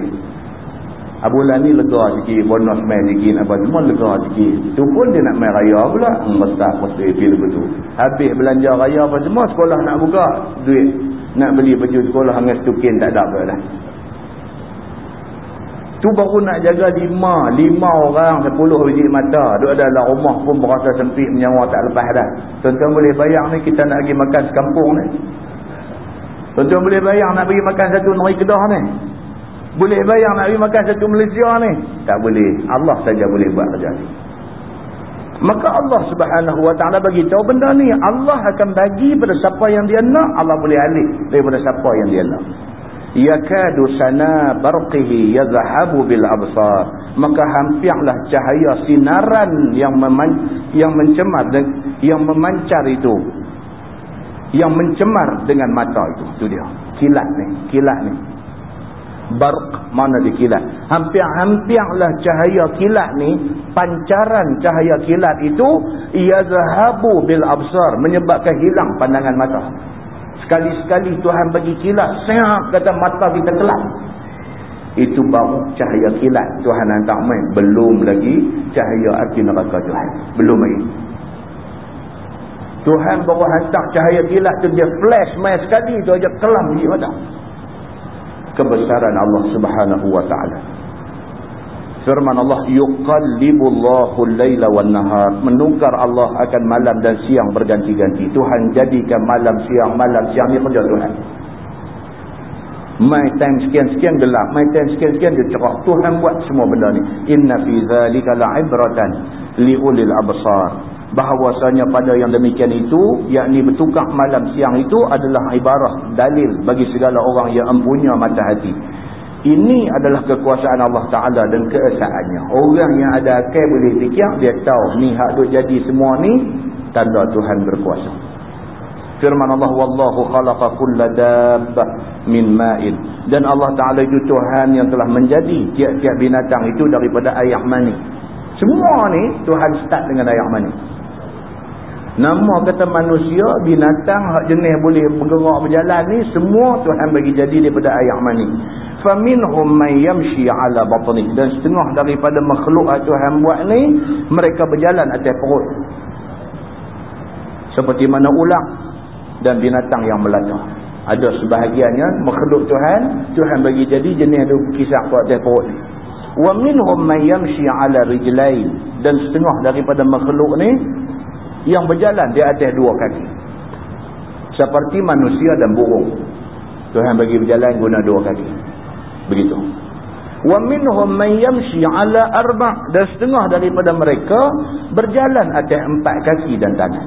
Abulan ni lega sikit, bonus main sikit, apa semua lega sikit. Tu pun dia nak main raya pula. Hmm, besar, mesti feel betul. Habis belanja raya apa semua, sekolah nak buka duit. Nak beli baju sekolah dengan stukin tak ada apa. Tu baru nak jaga lima, lima orang, sepuluh biji mata. Duk dalam rumah pun berasa sempit, menyawa tak lepas dah. Tuan-tuan boleh bayang ni, kita nak pergi makan sekampung ni. Tuan-tuan boleh bayang nak pergi makan satu nari kedah ni. Boleh bayang nak pergi makan satu Malaysia ni? Tak boleh. Allah saja boleh buat kerja ni. Maka Allah subhanahu wa ta'ala bagi tahu benda ni. Allah akan bagi pada siapa yang dia nak. Allah boleh alih daripada siapa yang dia nak. Yakadu sana barqihi yazhabu bil absar. Maka hampirlah cahaya sinaran yang meman yang mencemar yang memancar itu. Yang mencemar dengan mata itu. Itu dia. Kilat ni. Kilat ni barq mana dikilat hampir-hampirlah cahaya kilat ni pancaran cahaya kilat itu ia bil absar menyebabkan hilang pandangan mata. Sekali-sekali Tuhan bagi kilat sehat kata mata kita kelap itu baru cahaya kilat. Tuhan hantar main? Belum lagi cahaya api neraka Tuhan. Belum lagi. Tuhan baru hantar cahaya kilat tu dia flash main sekali tu aja kelam di mata kebesaran Allah Subhanahu wa taala. Firman Allah yuqallibullahu al-laila wan-nahar menukar Allah akan malam dan siang berganti-ganti. Tuhan jadikan malam siang malam siang ni kerja Tuhan. My time sekian-sekian gelap, my time sekian-sekian dia cerah. Tuhan buat semua benda ni. Inna fi zalika la'ibratan liulil absar bahawasanya pada yang demikian itu yakni bertukar malam siang itu adalah ibarat dalil bagi segala orang yang empunya mata hati. Ini adalah kekuasaan Allah Ta'ala dan keesaannya orang yang ada akal boleh fikir dia tahu ni hak duk jadi semua ni tanda Tuhan berkuasa. Firman Allah wallahu khalaqa kulla dabbah min ma'in. Dan Allah Ta'ala itu Tuhan yang telah menjadi tiap-tiap binatang itu daripada air mani. Semua ni Tuhan start dengan air mani Nama kata manusia, binatang, hak jenis boleh bergerak berjalan ni, semua Tuhan bagi jadi daripada ayat mani. فَمِنْهُمْ مَنْ يَمْشِي عَلَى بَطْنِهِ Dan setengah daripada makhluk yang Tuhan buat ni, mereka berjalan atas perut. Seperti mana ulang dan binatang yang melata. Ada sebahagiannya makhluk Tuhan, Tuhan bagi jadi jenis tu kisah buat atas perut ni. وَمِنْهُمْ مَنْ يَمْشِي عَلَى رِجْلَيْنِ Dan setengah daripada makhluk ni, yang berjalan di atas dua kaki. Seperti manusia dan burung. Tuhan bagi berjalan guna dua kaki. Begitu. Wa minhum man yamshi ala arba' dan setengah daripada mereka berjalan atas empat kaki dan tangan.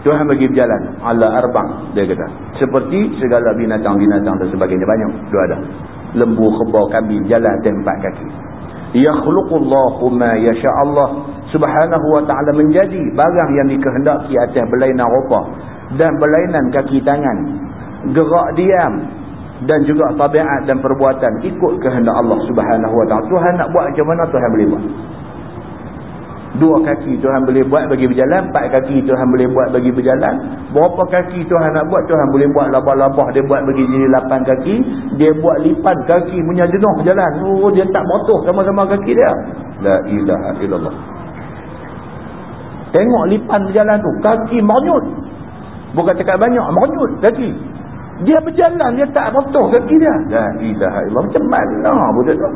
Tuhan bagi berjalan ala arba' dia kata. Seperti segala binatang-binatang dan sebagainya. Banyak dua ada. Lembu kebau kambing jalan atas empat kaki. Yakhluqullahu ma yasha Allah subhanahu wa ta'ala menjadi barang yang dikehendaki atas berlainan rupa dan berlainan kaki tangan gerak diam dan juga tabiat dan perbuatan ikut kehendak Allah subhanahu wa ta'ala. Tuhan nak buat macam mana Tuhan boleh buat. Dua kaki Tuhan boleh buat bagi berjalan empat kaki Tuhan boleh buat bagi berjalan. Berapa kaki Tuhan nak buat Tuhan boleh buat labah-labah. Dia buat bagi jadi lapan kaki dia buat lipan kaki punya jenuh jalan. Oh dia tak botoh sama-sama kaki dia. La ilaha illallah Tengok lipan berjalan tu. Kaki mernyut. Bukan cakap banyak. Mernyut kaki. Dia berjalan. Dia tak rotoh kaki dia. La ilaha illallah. Macam mana budak tu?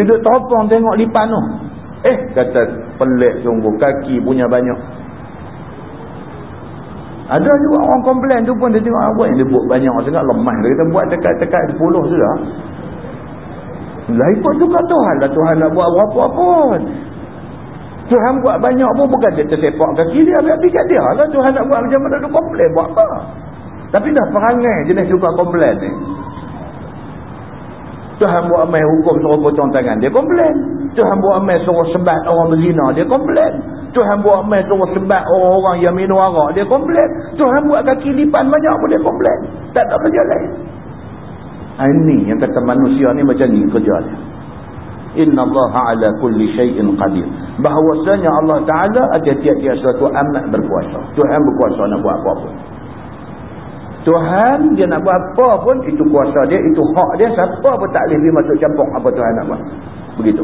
Duduk teropong tengok lipan tu. Eh, kata pelik sungguh. Kaki punya banyak. Ada juga orang komplain tu pun dia tengok apa yang dia buat banyak sangat lemah. Dia kata buat dekat-dekat 10 sudah. Lah ikut juga Tuhan lah. Tuhan nak buat apa-apa pun. Tuhan buat banyak pun bukan dia tersepak kaki dia habis-habis kat dia lah Tuhan nak buat macam mana dia komplain buat apa tapi dah perangai jenis suka komplain ni Tuhan buat amai hukum suruh potong tangan dia komplain Tuhan buat amai suruh sebat orang berzina dia komplain Tuhan buat mai terus sebab orang-orang yang minum arak dia komplain. Tuhan buat kaki lipan banyak pun dia komplain. Tak ada kerja lain. Ini yang kata manusia ni macam ni kerja dia. Inna Allah ala kulli syai'in qadir. Bahawasanya Allah Ta'ala ada tiap-tiap suatu amat berkuasa. Tuhan berkuasa nak buat apa-apa. Tuhan dia nak buat apa pun itu kuasa dia, itu hak dia. Siapa pun tak boleh masuk campur apa Tuhan nak buat. Begitu.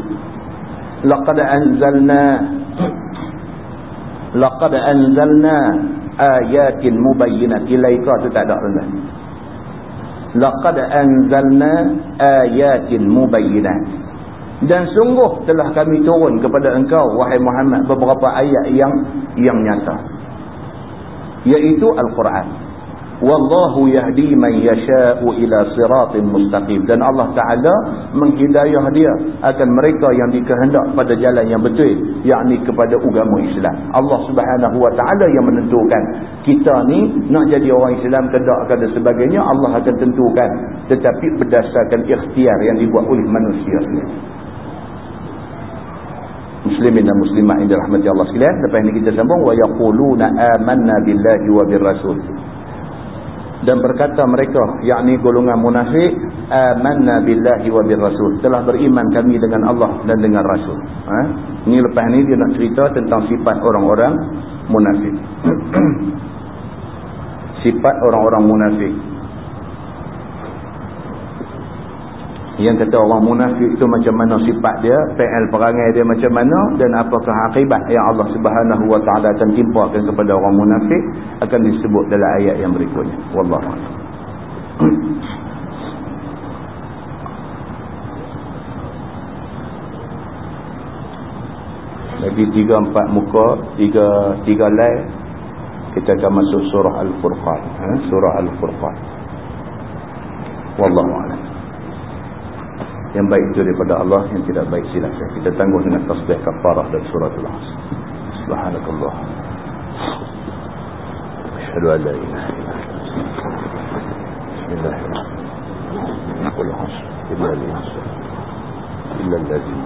Laqad anzalna Laqad anzalna ayatin mubayyinat ilaika tu tak ada rendah. Laqad anzalna ayatin mubayyinat. Dan sungguh telah kami turun kepada engkau wahai Muhammad beberapa ayat yang yang nyata. Yaitu Al-Quran. Wallahu yahdi man yasha'u ila siratin mustaqim. Dan Allah taala menghidayah dia akan mereka yang dikehendak pada jalan yang betul yakni kepada agama Islam. Allah Subhanahu wa taala yang menentukan kita ni nak jadi orang Islam ke tak ke dan sebagainya Allah akan tentukan. Tetapi berdasarkan ikhtiar yang dibuat oleh manusia sendiri muslimin dan muslimat yang dirahmati Allah sekalian lepas ini kita sambung wa yaquluna amanna billahi wa birrasul. Dan berkata mereka yakni golongan munafik amanna billahi wa birrasul. Telah beriman kami dengan Allah dan dengan rasul. Ha? Ini lepas ni dia nak cerita tentang sifat orang-orang munafik. Sifat orang-orang munafik yang kata orang munafik itu macam mana sifat dia fi'il perangai dia macam mana dan apakah akibat yang Allah Subhanahu wa taala akan timpakan kepada orang munafik akan disebut dalam ayat yang berikutnya. Wallahu lagi tiga empat muka tiga tiga line kita akan masuk surah al-furqan ha? surah al-furqan. Wallahu a'lam yang baik itu daripada Allah yang tidak baik silapkan kita tangguh dengan tasbih kafarah dan suratul asr subhanakallah asyhadu an la ilaha illa anta bismillahirrahmanirrahim illa alladhi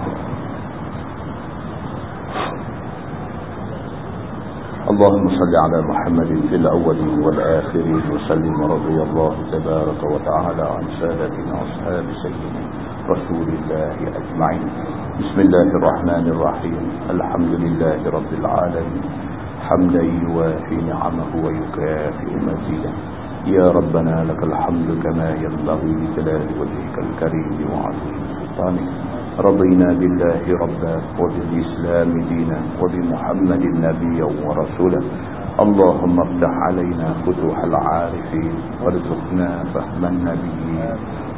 اللهم صل على محمد في الأولين والآخرين وسلم رضي الله تبارك وتعالى عن سادتنا أصحاب سيدنا رسول الله أجمعين. بسم الله الرحمن الرحيم. الحمد لله رب العالمين. حمدا يوافي نعمه ويكافئ مزيدا يا ربنا لك الحمد كما ينبغي لجلال وجهك الكريم وعظيم سلطانك. رضينا بالله ربا وبالإسلام دينا وبمحمد نبيا ورسولا. اللهم افتح علينا فتوح العارفين وارزقنا فهم النبيين.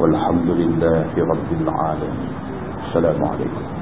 والحمد لله رب العالمين. السلام عليكم.